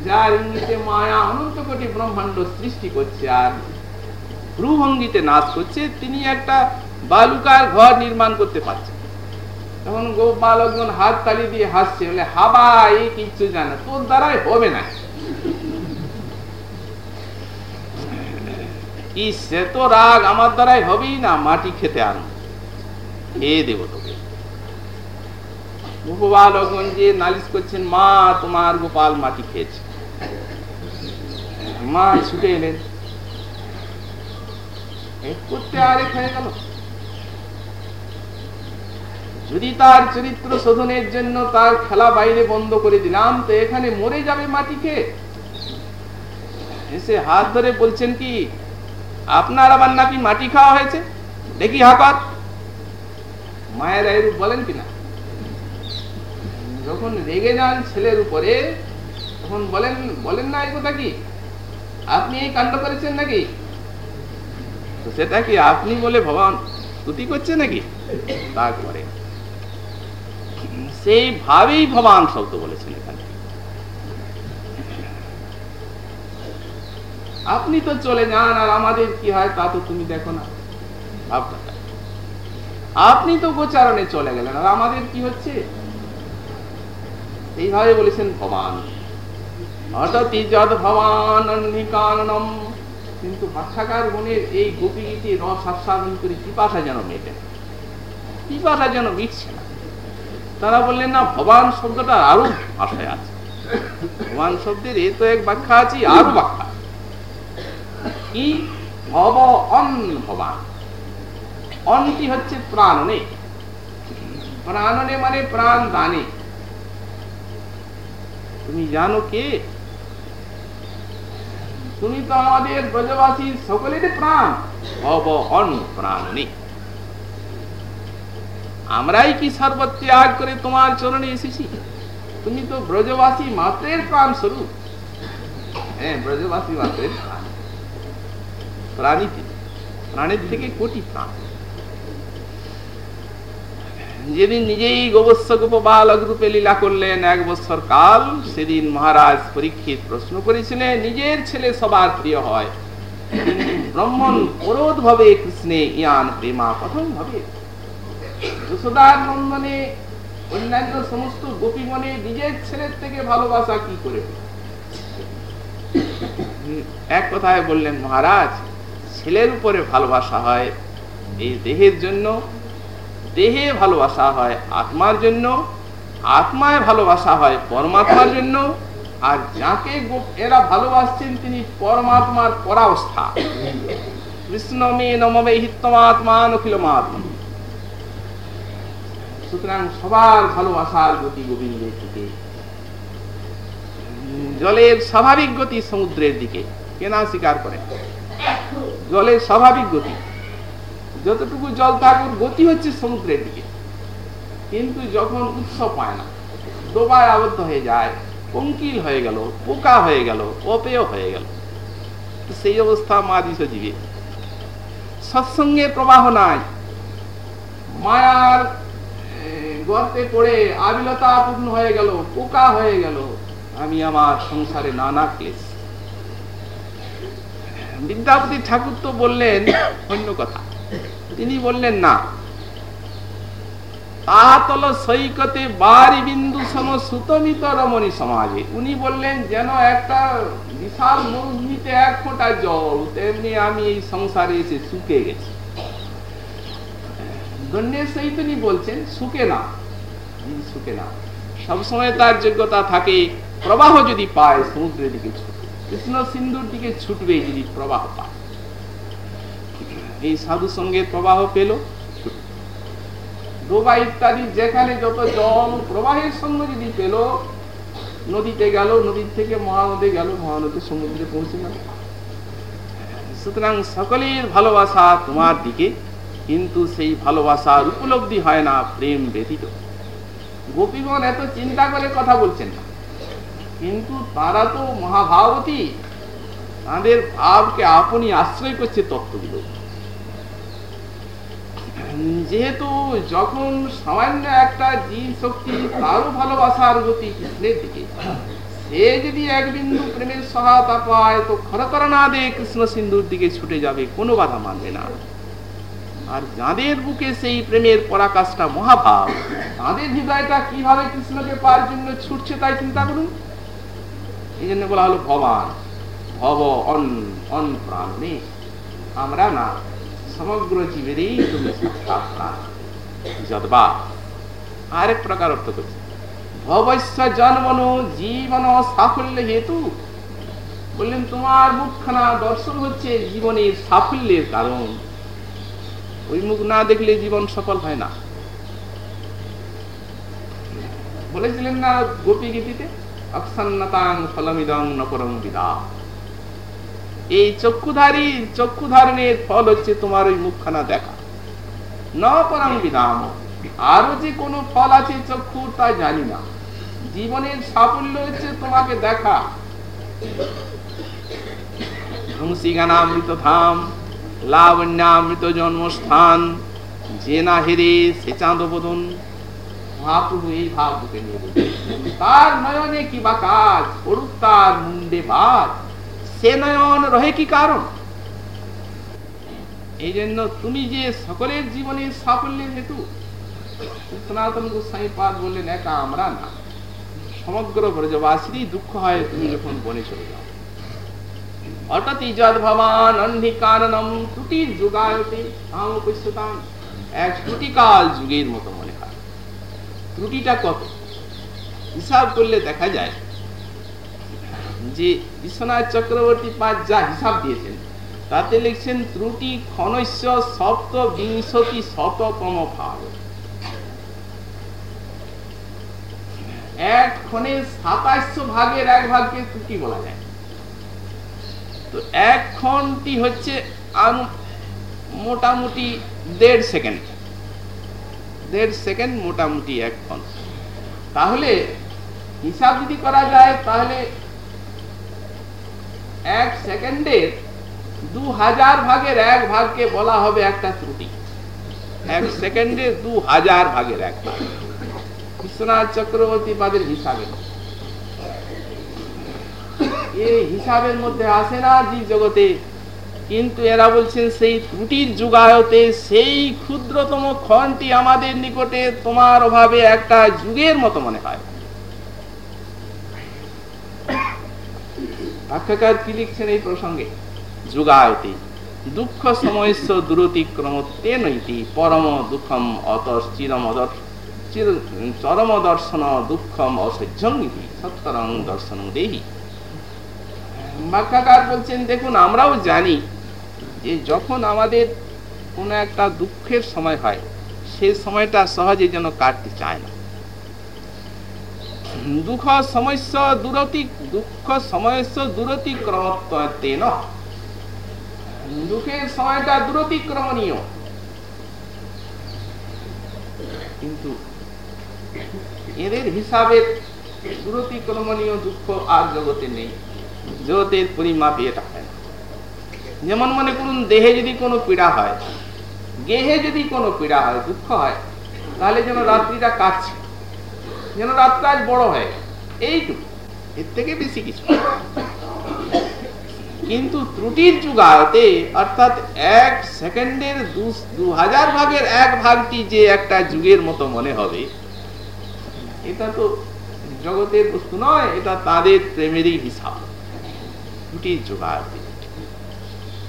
Speaker 1: যার ইঙ্গিতে মায়া অনন্ত কোটি ব্রহ্মাণ্ড সৃষ্টি করছে আর ভ্রুভঙ্গিতে নাচ করছে, তিনি একটা বালুকার ঘর নির্মাণ করতে পারছেন তখন গোপালকজন হাত তালি দিয়ে হাসছে, বলে, হাবা এই কিচ্ছু জানে তোর দ্বারাই হবে না। কি সে তো রাগ, আমার দ্বারাই হবেই না মাটি খেতে আনো খেয়ে দেবো তোকে গোপালকগণ যে নালিশ করছেন, মা, তোমার গোপাল মাটি খেয়েছে। মা ছুটে এলেন। যদি তার চরিত্র শোধনের জন্য তার খেলা বাইরে বন্ধ করে দিলাম, তো এখানে মরে যাবে মাটি খেয়ে। এসে হাত ধরে বলছেন কি আপনার আবার নাকি মাটি খাওয়া হয়েছে? দেখি হাকাত। মায়ের এরূপ বলেন কিনা? যখন রেগে যান ছেলের উপরে, তখন বলেন বলেন না এই কথা কি? আপনি এই কাণ্ড করেছেন নাকি? তো সেটা কি আপনি বলে ভগবান স্তুতি করছে নাকি? তারপরে সেই ভাবেই ভবান শব্দ বলেছেন এখানে আপনি তো চলে যান, আর আমাদের কি হয় তা তো তুমি দেখো না। আপনি তো গোচারণে চলে গেলেন, আর আমাদের কি হচ্ছে? এইভাবে বলেছেন ভবান কিন্তু ভাষাকার গুণের এই গোপীগীতি রস আস্বাদন করে পিপাসা যেন মেটে। পিপাসা যেন মিটছে না। তারা বললেন, না ভবান শব্দটা আরও ভাষায় আছে। ভবান শব্দের এ তো এক ব্যাখ্যা আছে, আরও ব্যাখ্যা কি ভব অন ভবান অনটি হচ্ছে প্রাণনে। প্রাণনে মানে প্রাণ দানে। তুমি জানো কে? তুমি তো আমাদের ব্রজবাসী সকলের প্রাণ। ভব অন প্রাণনে। আমরাই কি সর্বত ত্যাগ করে তোমার চরণে এসেছি? তুমি তো ব্রজবাসী মাত্রের প্রাণ স্বরূপ হ্যাঁ ব্রজবাসী মাত্রের প্রাণ। প্রাণী তিনি প্রাণের থেকে কোটি প্রাণ। যেদিন নিজেই গোবৎস গোপালক রূপে লীলা করলেন, এক বছর কাল সেদিন মহারাজ পরীক্ষিত প্রশ্ন করেছিলেন, নিজের ছেলে সবার প্রিয় হয়। ব্রহ্মণ ক্রোধ ভাবে কৃষ্ণে ইয়ান প্রেমা প্রথম ভাবে যশোদার নন্দনে অন্যান্য সমস্ত গোপীগণে নিজের ছেলের থেকে ভালোবাসা কি করে? এক কথায় বললেন মহারাজ ছেলের উপরে ভালোবাসা হয়, এই দেহের জন্য, দেহে ভালোবাসা হয় আত্মার জন্য, আত্মায় ভালোবাসা হয় পরমাত্মার জন্য, আর যাকে এরা ভালোবাসছেন তিনি পরমাত্মার পরাবস্থা। কৃষ্ণ মে নমবে হিত্তমাত্মা নখিল মাত্মা সুতরাং সবার ভালোবাসার গতি গোবিন্দের দিকে। জলের স্বাভাবিক গতি সমুদ্রের দিকে, কেনা স্বীকার করে। জলের স্বাভাবিক গতি। যতটুকু জল থাকুক, গতি হচ্ছে সমুদ্রের দিকে। কিন্তু যখন উৎস পায় না, ডোবায় আবদ্ধ হয়ে যায় পঙ্কিল হয়ে গেল, পোকা হয়ে গেল, অপেয় হয়ে গেল। সেই অবস্থা মা দিশ জীবে সৎসঙ্গে প্রবাহ নাই। মায়ার গর্তে পড়ে আবিলতা পূর্ণ হয়ে গেল, পোকা হয়ে গেল। আমি আমার সংসারে নানা ক্লেশ। বিদ্যাপতি ঠাকুর তো বললেন অন্য কথা। তিনি বললেন, না। তাতল সৈকতে বারি বিন্দু সম সুতমিত রমণী সমাজে। উনি বললেন, যেন একটা বিশাল মরুভূমিতে এক ফোঁটা জল, তেমনি আমি এই সংসারে এসে শুকে গেছি। গণ্যের সহিত বলছেন, শুকে না। শুকে না। সবসময় তার যোগ্যতা থাকে, প্রবাহ যদি পায় সমুদ্রের দিকে কৃষ্ণ সিন্ধুর দিকে ছুটবে যদি প্রবাহ পায় এই সাধু সঙ্গের প্রবাহ পেল। ডোবা ইত্যাদি, যেখানে যত জল প্রবাহের সঙ্গে যদি পেল, নদীতে গেল, নদীর থেকে মহানদে গেল, মহানদে সমুদ্রে পৌঁছে গেল। সুতরাং সকলের ভালোবাসা তোমার দিকে, কিন্তু সেই ভালোবাসার উপলব্ধি হয় না, প্রেম ব্যতীত। গোপীগণ এত চিন্তা করে কথা বলছেন না। কিন্তু তারা তো মহাভাবতী তাদের ভাবকে আপনি আশ্রয় করছে তত্ত্বগুলো। যেহেতু যখন সামান্য একটা জীব শক্তি তারও ভালোবাসার গতি কৃষ্ণের দিকে, সে যদি এক বিন্দু প্রেমের সহায়তা পায়, তো খরতর না দে কৃষ্ণ সিন্ধুর দিকে ছুটে যাবে, কোনো বাধা মানবে না। আর যাদের বুকে সেই প্রেমের পরাকাশটা মহাভাব, তাদের হৃদয়টা কীভাবে কৃষ্ণকে পাওয়ার জন্য ছুটছে তাই চিন্তা করুন। এই জন্য বলা হলো ভবান। ভব অন অন প্রাণে। আমরা না, সমগ্র জীবেরই তুমি আরেক প্রকার অর্থ করছে। ভবস্য জন্মন জীবন সাফল্য হেতু। বললেন, তোমার মুখখানা দর্শন হচ্ছে জীবনের সাফল্যের কারণ। ওই মুখ না দেখলে জীবন সফল হয় না। বলেছিলেন না গোপী গীতিতে এই চক্ষুধারী চক্ষু ধারণের ফল হচ্ছে তোমার ওই মুখখানা দেখা। আরও যে ফল আছে জানি না। জীবনের সাফল্য হচ্ছে তোমাকে দেখা। ধ্বংসিগানামৃত ধাম লাবণ্যামৃত জন্মস্থান যে না হেরে সে চাঁদ বোধন মহাপ্রভু এই ভাব রূপে নিয়ে। তার নয়নে কি বা কাজ? পড়ুক তার মুন্ডে সে নয়ন রহে কি কারণ? এই জন্য তুমি যে সকলের জীবনের সাফল্যের হেতু সনাতন গোস্বামী পাদ বললেন, একা আমরা না। সমগ্র ব্রজবাসীরই দুঃখ হয় তুমি যখন বনে চলে যাও। অটতি যদ ভবান অন্ধি কারণম ত্রুটির যুগায়তে এক ত্রুটিকাল যুগের মতো মনে ত্রুটিটা কত? হিসাব করলে দেখা যায় যে বিশ্বনাথ চক্রবর্তী পাঁচ যা হিসাব দিয়েছেন, তাতে লিখছেন ত্রুটি ক্ষণস্য সপ্ত বিংশতি শততম ভাগ। এক ক্ষণে সাতাশশো ভাগের এক ভাগকে ত্রুটি বলা যায়। তো এক ক্ষণটি হচ্ছে মোটামুটি দেড় সেকেন্ড। দেড় সেকেন্ড মোটামুটি এক ক্ষণ তাহলে হিসাব যদি করা যায়, তাহলে এক সেকেন্ডের দু হাজার ভাগের এক ভাগকে বলা হবে একটা ত্রুটি। এক সেকেন্ডে দু হাজার ভাগের এক ভাগ। বিশ্বনাথ চক্রবর্তী পাদের হিসাবে। এই হিসাবের মধ্যে আসে না জীব জগতে কিন্তু এরা বলছেন, সেই ত্রুটির যুগায়তে সেই ক্ষুদ্রতম ক্ষণটি আমাদের নিকটে তোমার অভাবে একটা যুগের মতো মনে হয়। প্রসঙ্গে? যুগায়তে দুঃখ সময়স্য পরম দুঃখম চিরম চির চরম দর্শন দুঃখম দর্শন বলছেন, দেখুন, আমরাও জানি যে যখন আমাদের কোনো একটা দুঃখের সময় হয়, সেই সময়টা সহজে যেন কাটতে চায় না। দুঃখ সমস্য দূরতি, দুঃখ সমস্য দূরতিক্রমত্বেন। দুঃখের সময়টা দূরতিক্রমণীয়। কিন্তু এদের হিসাবে দূরতিক্রমণীয় দুঃখ আর জগতে নেই। জগতের পরিমাপ এটা না যেমন মনে করুন, দেহে যদি কোনো পীড়া হয়, গেহে যদি কোনো পীড়া হয়, দুঃখ হয়, তাহলে যেন রাত্রিটা কাটছে। যেন রাতটা আজ বড় হয়। এইটুকু। এর থেকে বেশি কিছু কিন্তু ত্রুটির যুগাতে অর্থাৎ এক সেকেন্ডের দু হাজার ভাগের এক ভাগটি যে একটা যুগের মতো মনে হবে, এটা তো জগতের বস্তু নয়, এটা তাদের প্রেমেরই হিসাব। ত্রুটির যুগাতে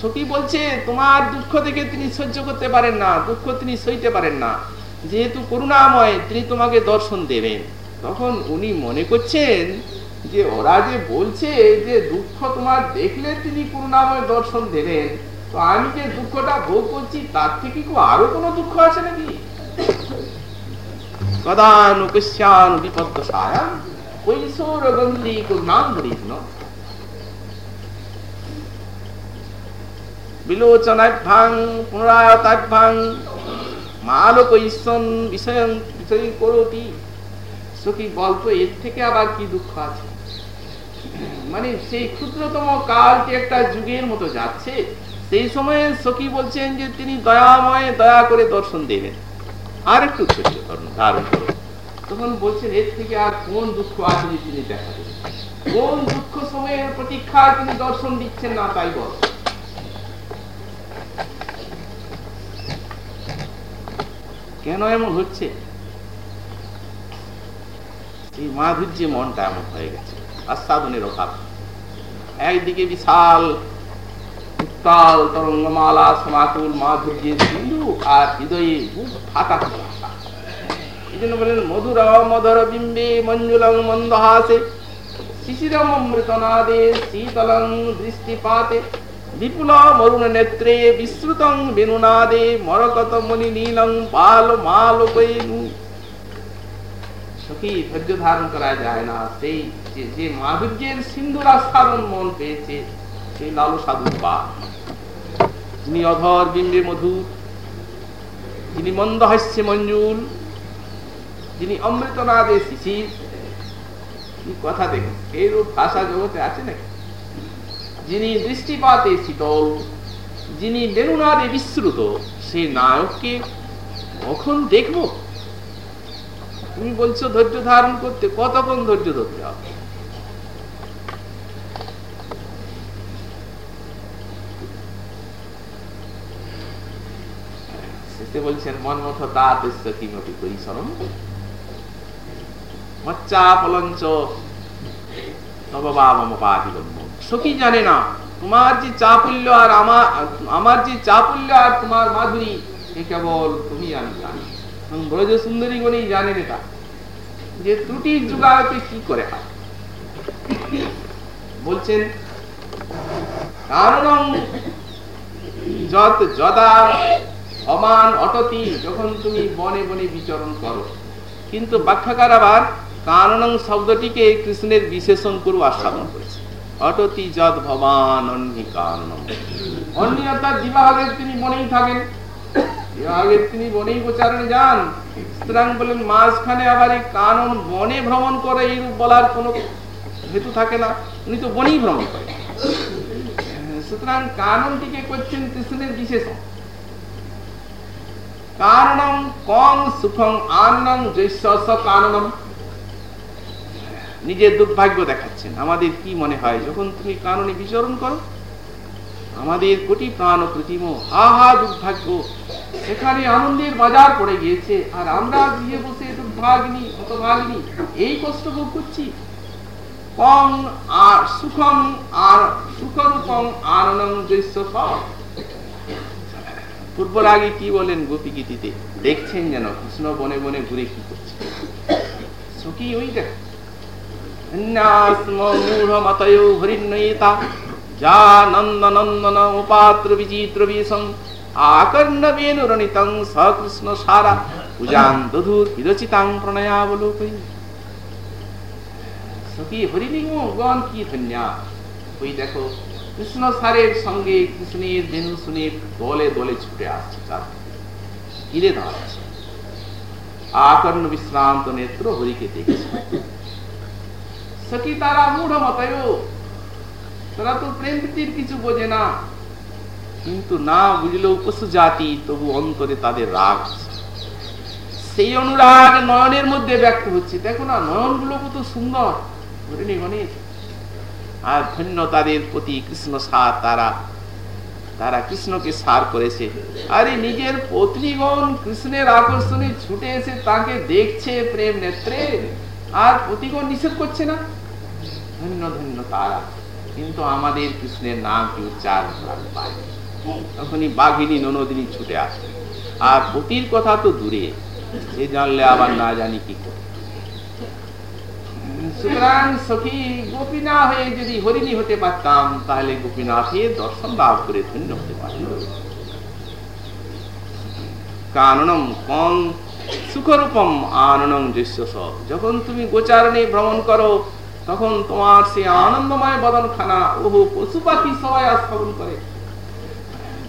Speaker 1: সখী বলছে, তোমার দুঃখ থেকে তিনি সহ্য করতে পারেন না, দুঃখ তিনি সইতে পারেন না। যেহেতু করুণাময়, তিনি তোমাকে দর্শন দেবেন। তখন উনি মনে করছেন যে, ওরা যে বলছে যে, দুঃখ তোমার দেখলে তিনি করুণাময় দর্শন দেবেন, তো আমি যে দুঃখটা ভোগ করছি, তার থেকে কি আরও কোনো দুঃখ আছে নাকি? কদানুকস্যান বিপদ্দ সায়া কৈশোর গন্ধি করুণাম বিলোচনাভ্যাং পুনরায়তাভ্যাং মালোক ঈশ্বন বিষয় বিষয় করতি। সখী বলতো এর থেকে আবার কি দুঃখ আছে? মানে সেই ক্ষুদ্রতম কালটি একটা যুগের মতো যাচ্ছে। সেই সময়ে সখী বলছেন যে, তিনি দয়াময়, দয়া করে দর্শন দেবেন। আর একটু ধারণ করুন। তখন বলছেন, এর থেকে আর কোন দুঃখ আছে তিনি দেখা দেবেন? কোন দুঃখ সময়ের প্রতীক্ষা তিনি দর্শন দিচ্ছেন না, তাই বল। কেন এমন হচ্ছে? এই মাধুর্যে মনটা এমন হয়ে গেছে। আস্বাদনের অভাব। একদিকে বিশাল, উত্তাল তরঙ্গমালা, সমাকুল মাধুর্যের সিন্ধু আর হৃদয়ে জন্য বলেন, মধুর বিপুল মরুণ নেত্রে বিশ্রুতং বেনুনাদে মরকত মণি নীলং পাল মাল সখী ধৈর্য ধারণ করা যায় না। সেই যে মাধুর্যের মন পেয়েছে, সেই লালু সাধু পা যিনি অধর বিম্বে মধুর যিনি মন্দ হাস্যে মঞ্জুল যিনি অমৃত নাদে শিশির কথা দেখুন? এইরূপ ভাষা জগতে আছে নাকি? যিনি দৃষ্টিপাতে শীতল, যিনি বেনুনাদে বিশ্রুত সেই নায়ককে কখন দেখব? তুমি বলছো ধৈর্য ধারণ করতে, কতক্ষণ ধৈর্য ধরতে হবে? বলছেন, মন মতো তাতেশ্য কিমপি পরিশ্রম মচ্চা পলঞ্চ সখী জানে না। তোমার যে চাপুল্য আর আমার আমার যে চাপুল্য আর তোমার মাধুরী, এ কেবল তুমি আমি জানি। ব্রজ সুন্দরী গণেই জানেন এটা যে ত্রুটি যুগাতে কি করে বলছেন কারণ যত যদা অমান অটতি, যখন তুমি বনে বনে বিচরণ করো। কিন্তু ব্যাখ্যাকার আবার কারণ শব্দটিকে কৃষ্ণের বিশেষণ করে আস্বাদন করেছে। অটতি যদ ভবান অন্যি কারণ অন্য অর্থাৎ তিনি মনেই থাকেন। তিনি বনেই গোচারণে যান। সুতরাং বলেন, মাঝখানে আবার এই কানন বনে ভ্রমণ করে এইরূপ বলার কোনো হেতু থাকে না। উনি তো বনেই ভ্রমণ করে সুতরাং কাননটিকে করছেন কৃষ্ণের বিশেষণ কারণম কম সুখম আনন্দম জৈস্য কাননম। নিজের দুর্ভাগ্য দেখাচ্ছেন। আমাদের কি মনে হয়? যখন তুমি কাননে বিচরণ করো, আমাদের কোটি প্রাণ প্রতিম হা দুর্ভাগ্য সেখানে আনন্দের বাজার পড়ে গিয়েছে। আর আমরা গৃহে বসে দুর্ভাগ্নি, হতভাগ্নি এই কষ্ট ভোগ করছি। কম আর সুখম আর সুখরূপম আনন্দম জৈস্য পূর্বরাগে কি বলেন গোপী গীতিতে দেখছেন যেন কৃষ্ণ বনে বনে ঘুরে কি করছে। সখী ওই দেখ। সঙ্গে কৃষ্ণের বেনু শুনে দলে দলে ছুটে আসছে আকর্ণ বিশ্রান্ত নেত্র হরিকে দেখছে। সখী তারা মূঢ় মতয় তারা তো প্রেম প্রীতির কিছু বোঝে না। কিন্তু না জাতি, তবু অন্তরে তাদের রাগ। সেই অনুরাগ নয়নের মধ্যে ব্যক্ত হচ্ছে। দেখো না কত সুন্দর। গণেশ। আর ধন্য তাদের প্রতি কৃষ্ণ সার তারা। তারা কৃষ্ণকে সার করেছে। আরে নিজের পত্নীগণ কৃষ্ণের আকর্ষণে ছুটে এসে তাকে দেখছে প্রেম নেত্রে। আর পতিগণ নিষেধ করছে না। ধন্য ধন্য তারা। কিন্তু আমাদের কৃষ্ণের নাম কি উচ্চারণ পায়। তখনই বাঘিনী ননদিনী ছুটে আসে। আর পতির কথা তো দূরে, সে জানলে আবার না জানি কি যখন তুমি গোচারণে ভ্রমণ করো তখন তোমার সেই আনন্দময় বদনখানা, ওহো, পশু পাখি সবাই আস্থাপন করে।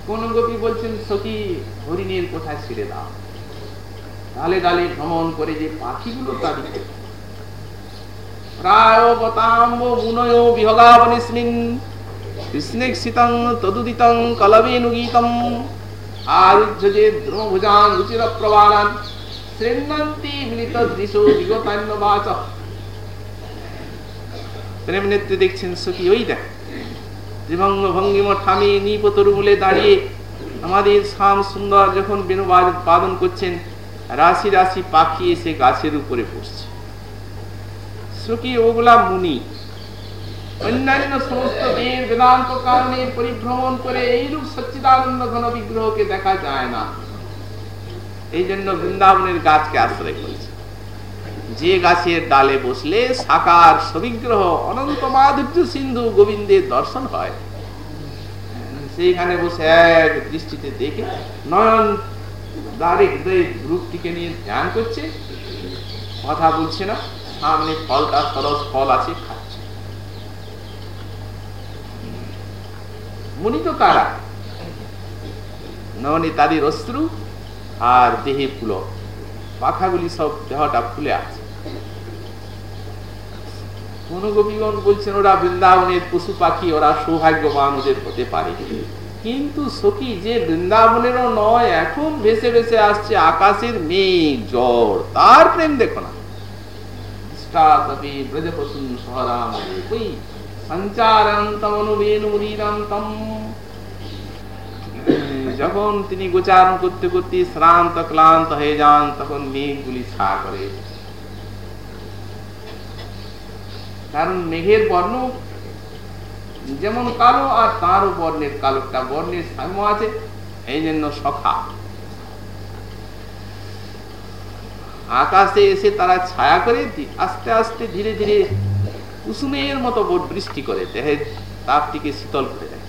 Speaker 1: কোন গোপী বলছেন, সখী, হরিণের কোথায় ছেড়ে দাও। ডালে ডালে ভ্রমণ করে যে পাখিগুলো তাদের প্রায় প্রেম নেত্রে দেখছেন সখী ওই দেখ ত্রিভঙ্গ ভঙ্গিম ঠামে নিপতরুমূলে দাঁড়িয়ে আমাদের শাম সুন্দর যখন বেনু বাদন করছেন, রাশি রাশি পাখি এসে গাছের উপরে পড়ছে সখী ওগুলা মুনি। অন্যান্য সমস্ত দেব বেদান্ত কারণে পরিভ্রমণ করে এইরূপ সচ্চিদানন্দ ঘন বিগ্রহকে দেখা যায় না। এই জন্য বৃন্দাবনের গাছকে আশ্রয় করেছে। যে গাছের ডালে বসলে সাকার সবিগ্রহ অনন্ত মাধুর্য সিন্ধু গোবিন্দের দর্শন হয়। সেইখানে বসে এক দৃষ্টিতে দেখে নয়ন দ্বারে হৃদয় রূপটিকে নিয়ে ধ্যান করছে। কথা বলছে না, সামনে ফলটা সরস ফল আছে, খাচ্ছে। মুনি তো তারা নয়নে তাদের অশ্রু আর দেহে ফুল পাখাগুলি সব দেহটা ফুলে আছে। কোন গোপীগণ বলছেন, ওরা বৃন্দাবনের পশু পাখি, ওরা সৌভাগ্যবান ওদের হতে পারে। কিন্তু সখী, যে বৃন্দাবনেরও নয়, এখন ভেসে ভেসে আসছে আকাশের মেঘ জ্বর তার প্রেম দেখো না। যখন তিনি গোচারণ করতে করতে শ্রান্ত ক্লান্ত হয়ে যান, তখন মেঘগুলি ছা করে। কারণ মেঘের বর্ণ যেমন কালো আর তারও বর্ণের কালোটা বর্ণের সাম্য আছে এই জন্য সখা। আকাশে এসে তারা ছায়া করে আস্তে আস্তে ধীরে ধীরে কুসুমের মতো বৃষ্টি করে দেহের তাপটিকে শীতল করে দেয়।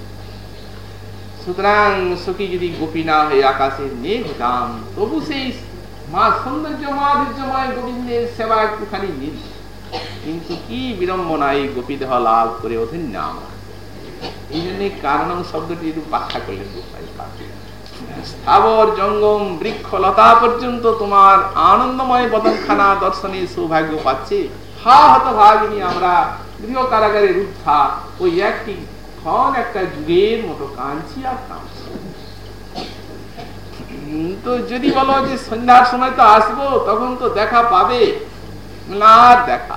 Speaker 1: সুতরাং সখী যদি গোপী না হয়ে আকাশে মেঘ দাম তবু সেই মা সৌন্দর্য মাধুর্যময় গোবিন্দের সেবা একটুখানি নীল কিন্তু কি বিড়ম্বনা এই গোপী দেহ লাভ করে ওঠেন না আমরা? এই জন্য কারণ শব্দটি একটু ব্যাখ্যা করলেন স্থাবর জঙ্গম বৃক্ষ লতা পর্যন্ত তোমার আনন্দময় বদনখানা দর্শনে সৌভাগ্য পাচ্ছে। হা হত ভাগিনী আমরা গৃহ কারাগারের উদ্ধা ওই একটি ক্ষণ একটা যুগের মতো কাঁদছি আর কাঁদছি। তো যদি বলো যে সন্ধ্যার সময় তো আসব, তখন তো দেখা পাবে। না দেখা।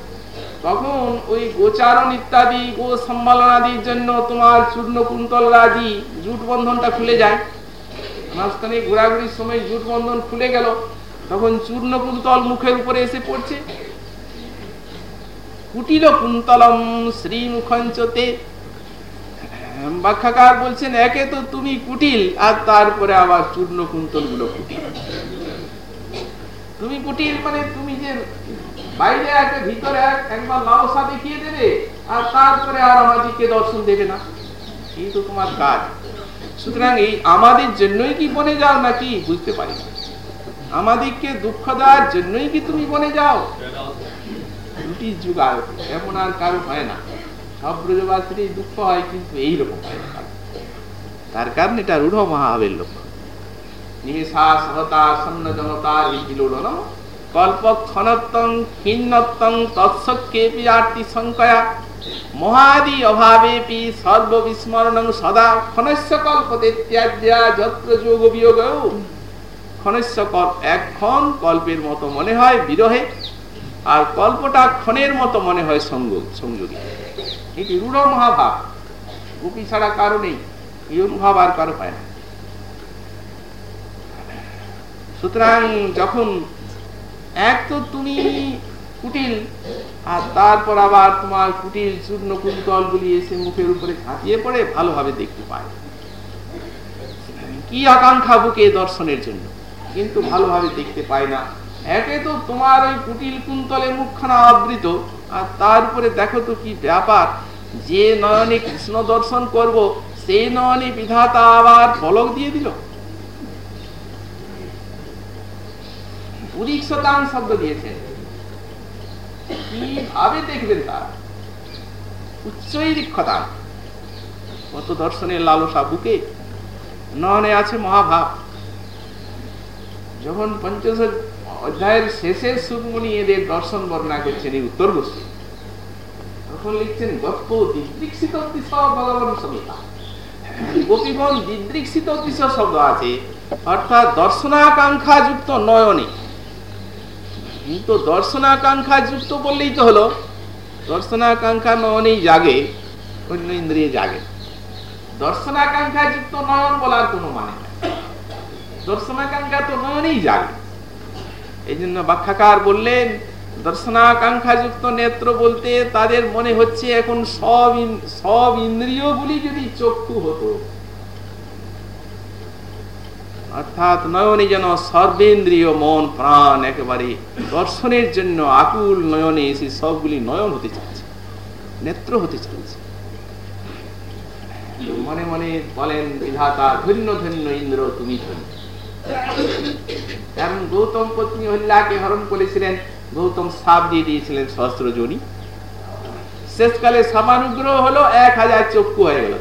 Speaker 1: তখন ওই গোচারণ ইত্যাদি, গো সম্মেলনাদির জন্য তোমার চূর্ণ কুন্তল রাজি জুট বন্ধনটা খুলে যায়। মাঝখানে ঘোরাঘুরির সময় জুট বন্ধন খুলে গেল, তখন চূর্ণ কুন্তল মুখের উপরে এসে পড়ছে। কুটিল কুন্তলম শ্রী মুখঞ্চতে ব্যাখ্যাকার বলছেন, একে তো তুমি কুটিল, আর তারপরে আবার চূর্ণ কুন্তলগুলো কুটিল। তুমি কুটিল মানে তুমি যে বাইরে এক ভিতরে এক একবার লালসা দেখিয়ে দেবে, আর তারপরে আর আমাদেরকে দর্শন দেবে না। এই তো তোমার কাজ। সুতরাং এই আমাদের জন্যই কি বনে যাও নাকি বুঝতে পারি আমাদেরকে দুঃখ দেওয়ার জন্যই কি তুমি বনে যাও? দুটি যুগায় এমন আর কারও হয় না। সব ব্রজবাসীর দুঃখ হয়, কিন্তু এইরকম হয় তার কারণ এটা রূঢ় মহাবের লোক নিমেষা সহতা, সন্ন জনতা বিলোড়ন কল্পক্ষণত্বং, ক্ষীণত্বং, তৎসৎকেপি আর্তি সংকয়া। মহাদি অভাবেপি সর্ববিস্মরণং সদা। ক্ষণস্য কল্পতে ত্যাজ্যা যত্র যোগ বিয়োগ ক্ষণস্য কল্প কল্পের মতো মনে হয় বিরহে। আর কল্পটা ক্ষণের মতো মনে হয় সংযোগ সংযোগী। এটি রূঢ় মহাভাব। গোপী ছাড়া কারও নেই। এই অনুভব আর কারও পায় না। সুতরাং যখন এক তো তুমি কুটিল, আর তারপর আবার তোমার কুটিল চূর্ণ কুন্তল গুলি এসে মুখের উপরে ঝাঁপিয়ে পড়ে, ভালোভাবে দেখতে পায়। কি আকাঙ্ক্ষা বুকে দর্শনের জন্য? কিন্তু ভালোভাবে দেখতে পায় না। একে তো তোমার ওই কুটিল কুন্তলে মুখখানা আবৃত, আর তারপরে দেখো তো কি ব্যাপার। যে নয়নে কৃষ্ণ দর্শন করব, সেই নয়নে বিধাতা আবার পলক দিয়ে দিল। উদিক শতাং শব্দ দিয়েছেন কীভাবে দেখবেন তার উচ্চৈরিক্ষতা কত দর্শনের লালসা বুকে নয়নে আছে মহাভাব। যখন পঞ্চশ অধ্যায়ের শেষে সুকমণি এদের দর্শন বর্ণনা করছেন, এই উত্তর বস্তু তখন লিখছেন, গপ্প দিদৃক্ষিত ভগবান সমিতা গোপীগণ দিদৃক্ষিত শব্দ আছে, অর্থাৎ দর্শনাকাঙ্ক্ষা যুক্ত নয়নে। কিন্তু দর্শনাকাঙ্ক্ষা যুক্ত বললেই তো হলো। দর্শনাকাঙ্ক্ষা নয়নেই জাগে, অন্য ইন্দ্রিয়ে জাগে। দর্শনাকাঙ্ক্ষা যুক্ত নয়ন বলার কোনো মানে দর্শনাকাঙ্ক্ষা তো নয়নেই জাগে। এই জন্য ব্যাখ্যাকার বললেন, দর্শনাকাঙ্ক্ষা যুক্ত নেত্র বলতে তাদের মনে হচ্ছে এখন সব সব ইন্দ্রিয়গুলি যদি চক্ষু হতো অর্থাৎ নয়নে যেন সর্বেন্দ্রিয় মন, প্রাণ একেবারে। দর্শনের জন্য আকুল নয়নে এসে সবগুলি নয়ন হতে চাচ্ছে নেত্র হতে চাচ্ছে মনে মনে বলেন, বিধাতা ধন্য ধন্য ইন্দ্র, তুমি ধন্য কারণ গৌতম পত্নী হল্লাকে হরণ করেছিলেন। গৌতম সাপ দিয়ে দিয়েছিলেন সহস্র জনি। শেষকালে সামানুগ্রহ হলো এক হাজার চক্ষু হয়ে গেল।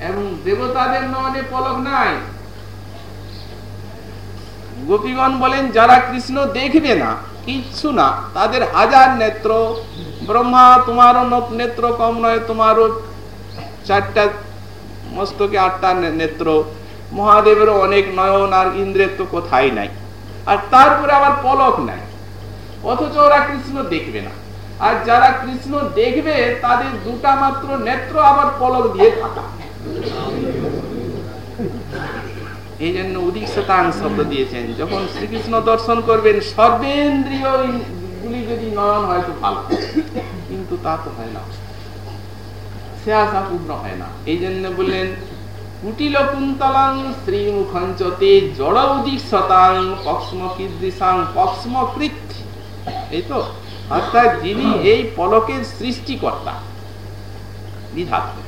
Speaker 1: এবং দেবতাদের নয়নে পলক নাই। গোপীগণ বলেন, যারা কৃষ্ণ দেখবে না, কিচ্ছু না, তাদের হাজার নেত্র। ব্রহ্মা তোমারও নেত্র কম নয় তোমারও চারটা মস্তকে আটটা নেত্র। মহাদেবেরও অনেক নয়ন আর ইন্দ্রের তো কোথায় নাই। আর তারপরে আবার পলক নাই। অথচ ওরা কৃষ্ণ দেখবে না। আর যারা কৃষ্ণ দেখবে, তাদের দুটা মাত্র নেত্র আবার পলক দিয়ে থাকা। এই জন্য উদিক শতাং শব্দ দিয়েছেন। যখন শ্রীকৃষ্ণ দর্শন করবেন, সর্বেন্দ্রীয় যদি নয়ন হয় তো ভালো। কিন্তু তা তো হয় না। সে আশা পূর্ণ হয় না। এই জন্য বললেন, কুটিল কুন্তলাং শ্রীমুখঞ্চতে জড় উদিক শতাং পক্ষ্ম কীদৃশাং পক্ষ্ম এই তো? অর্থাৎ যিনি এই পলকের সৃষ্টিকর্তা, বিধাতা।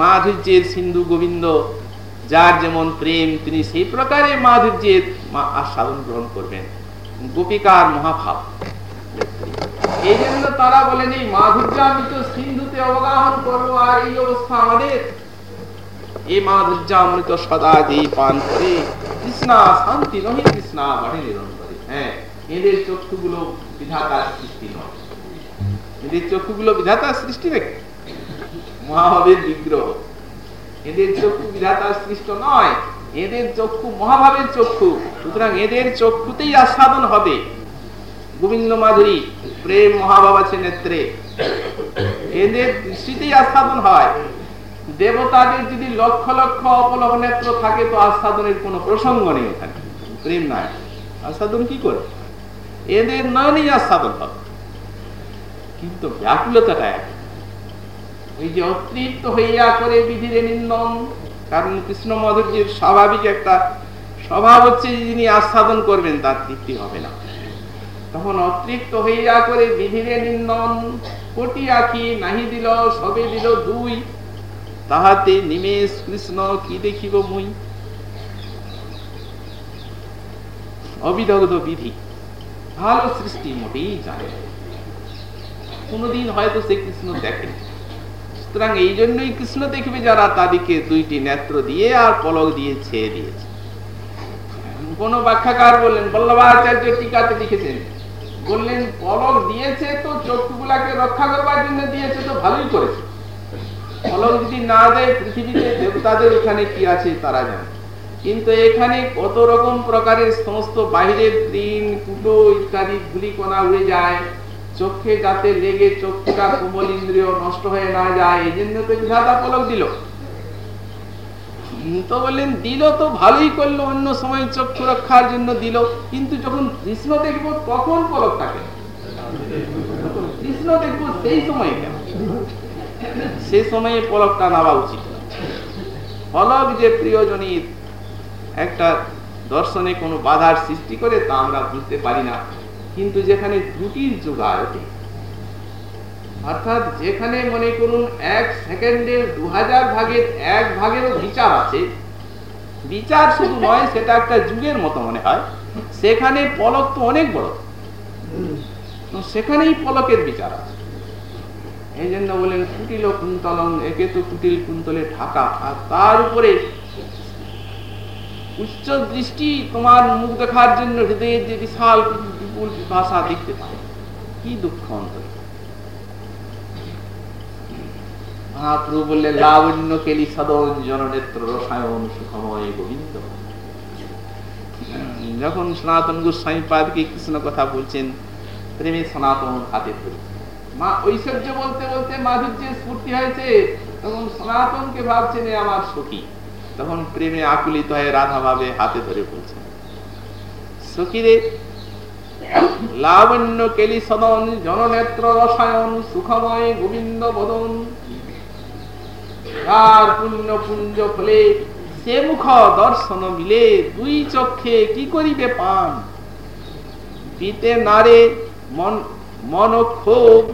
Speaker 1: মাধুর্যের সিন্ধু গোবিন্দ, যার যেমন প্রেম, তিনি সেই প্রকারে মাধুর্যের আস্বাদন গ্রহণ করবেন। গোপিকার মহাভাব। এই জন্য তারা বলেন, এই মাধুর্যামৃত সিন্ধুতে অবগাহন করব আর এই অবস্থা আমাদের। এই মাধুর্যামৃত সদা যেই পান করে কৃষ্ণা শান্তি নহে কৃষ্ণা বাড়ে নিরন্তরে। হ্যাঁ এদের চক্ষুগুলো বিধাতার সৃষ্টি নয়। এদের চক্ষুগুলো বিধাতার সৃষ্টি নাকি? মহাভাবের বিগ্রহ। এদের চক্ষু বিধাতার সৃষ্ট নয়। এদের চক্ষু মহাভাবের চক্ষু। সুতরাং এদের চক্ষুতেই আস্বাদন হবে। গোবিন্দ মাধুরী, প্রেম মহাভাব আছে নেত্রে। এদের দৃষ্টিতেই আস্বাদন হয়। দেবতাদের যদি লক্ষ লক্ষ অপলক নেত্র থাকে, তো আস্বাদনের কোনো প্রসঙ্গ নেই ওখানে প্রেম নাই। আস্বাদন কি করে? এদের নয়নেই আস্বাদন হবে। কিন্তু ব্যাকুলতাটা এক ওই যে অতৃপ্ত হইয়া করে বিধিরে নিন্দন। কারণ কৃষ্ণ মাধুর্যের স্বাভাবিক একটা স্বভাব হচ্ছে যিনি আস্বাদন করবেন, তার তৃপ্তি হবে না। তখন অতৃপ্ত হইয়া করে বিধিরে নিন্দন কোটি আখি নাহি দিল, সবে দিল দুই। তাহাতে নিমেষ কৃষ্ণ কি দেখিব মুই? অবিদগ্ধ বিধি। ভালো সৃষ্টি মোটেই জানে কোনদিন হয়তো সে কৃষ্ণ দেখেনি। সুতরাং এই জন্যই কৃষ্ণ দেখবে যারা তাদেরকে দুইটি নেত্র দিয়ে আর পলক দিয়ে ছেয়ে দিয়েছে। কোন ব্যাখ্যাকার বললেন, বল্লভাচার্য টিকাতে লিখেছেন, বললেন, পলক দিয়েছে তো চক্ষুগুলাকে রক্ষা করবার জন্য দিয়েছে তো ভালোই করেছে। পলক যদি না দেয়, পৃথিবীতে দেবতাদের ওখানে কি আছে তারা জানে। কিন্তু এখানে কত রকম প্রকারের সমস্ত বাইরের তৃণ কুটো ইত্যাদি গুলি ধুলিকণা উড়ে যায়। চোখে যাতে লেগে চক্ষুটা কোমল ইন্দ্রিয় নষ্ট হয়ে না যায় এই জন্য তো বিধাতা পলক দিল। তো বললেন, দিল তো ভালোই করল, অন্য সময় চক্ষু রক্ষার জন্য দিল। কিন্তু যখন কৃষ্ণ দেখব, তখন পলক থাকে। কৃষ্ণ দেখব, সেই সময় কেন? সে সময়ে পলকটা নেওয়া উচিত। পলক যে প্রিয়জনীর একটা দর্শনে কোনো বাধার সৃষ্টি করে, তা আমরা বুঝতে পারি না। কিন্তু যেখানে ত্রুটির যোগায় অর্থাৎ যেখানে মনে করুন এক সেকেন্ডের দু হাজার ভাগের এক ভাগেরও বিচার আছে, বিচার শুধু নয়, সেটা একটা যুগের মতো মনে হয়, সেখানে পলক তো অনেক বড়। সেখানেই পলকের বিচার আছে। এই জন্য বলেন কুটিল কুন্তলং, একে তো কুটিল কুন্তলে ঢাকা, আর তার উপরে উচ্চ দৃষ্টি তোমার মুখ দেখার জন্য হৃদয়ের যে বিশাল বিপুল ভাষা দেখতে পায়। কি দুঃখ অন্তরে। মহাপ্রভু বললেন, লাবণ্য কেলি সদন জননেত্র রসায়ন সুখময় গোবিন্দ। যখন সনাতন গোস্বামী পাদকে কৃষ্ণ কথা বলছেন, প্রেমে সনাতন হাতে ধরে। মা, ঐশ্বর্য বলতে বলতে মাধুর্যের স্ফূর্তি হয়েছে, তখন সনাতনকে ভাবছেন আমার সখী। তখন প্রেমে আকুলিত হয়ে রাধা ভাবে হাতে ধরে বলছেন, সখীরে লাবণ্য কেলি সদন, জননেত্র রসায়ন, সুখময় গোবিন্দ বদন। তার পুণ্য পুঞ্জ ফলে সে মুখ দর্শন মিলে দুই চক্ষে কি করিবে পান? পিতে নারে মন মন ক্ষোভ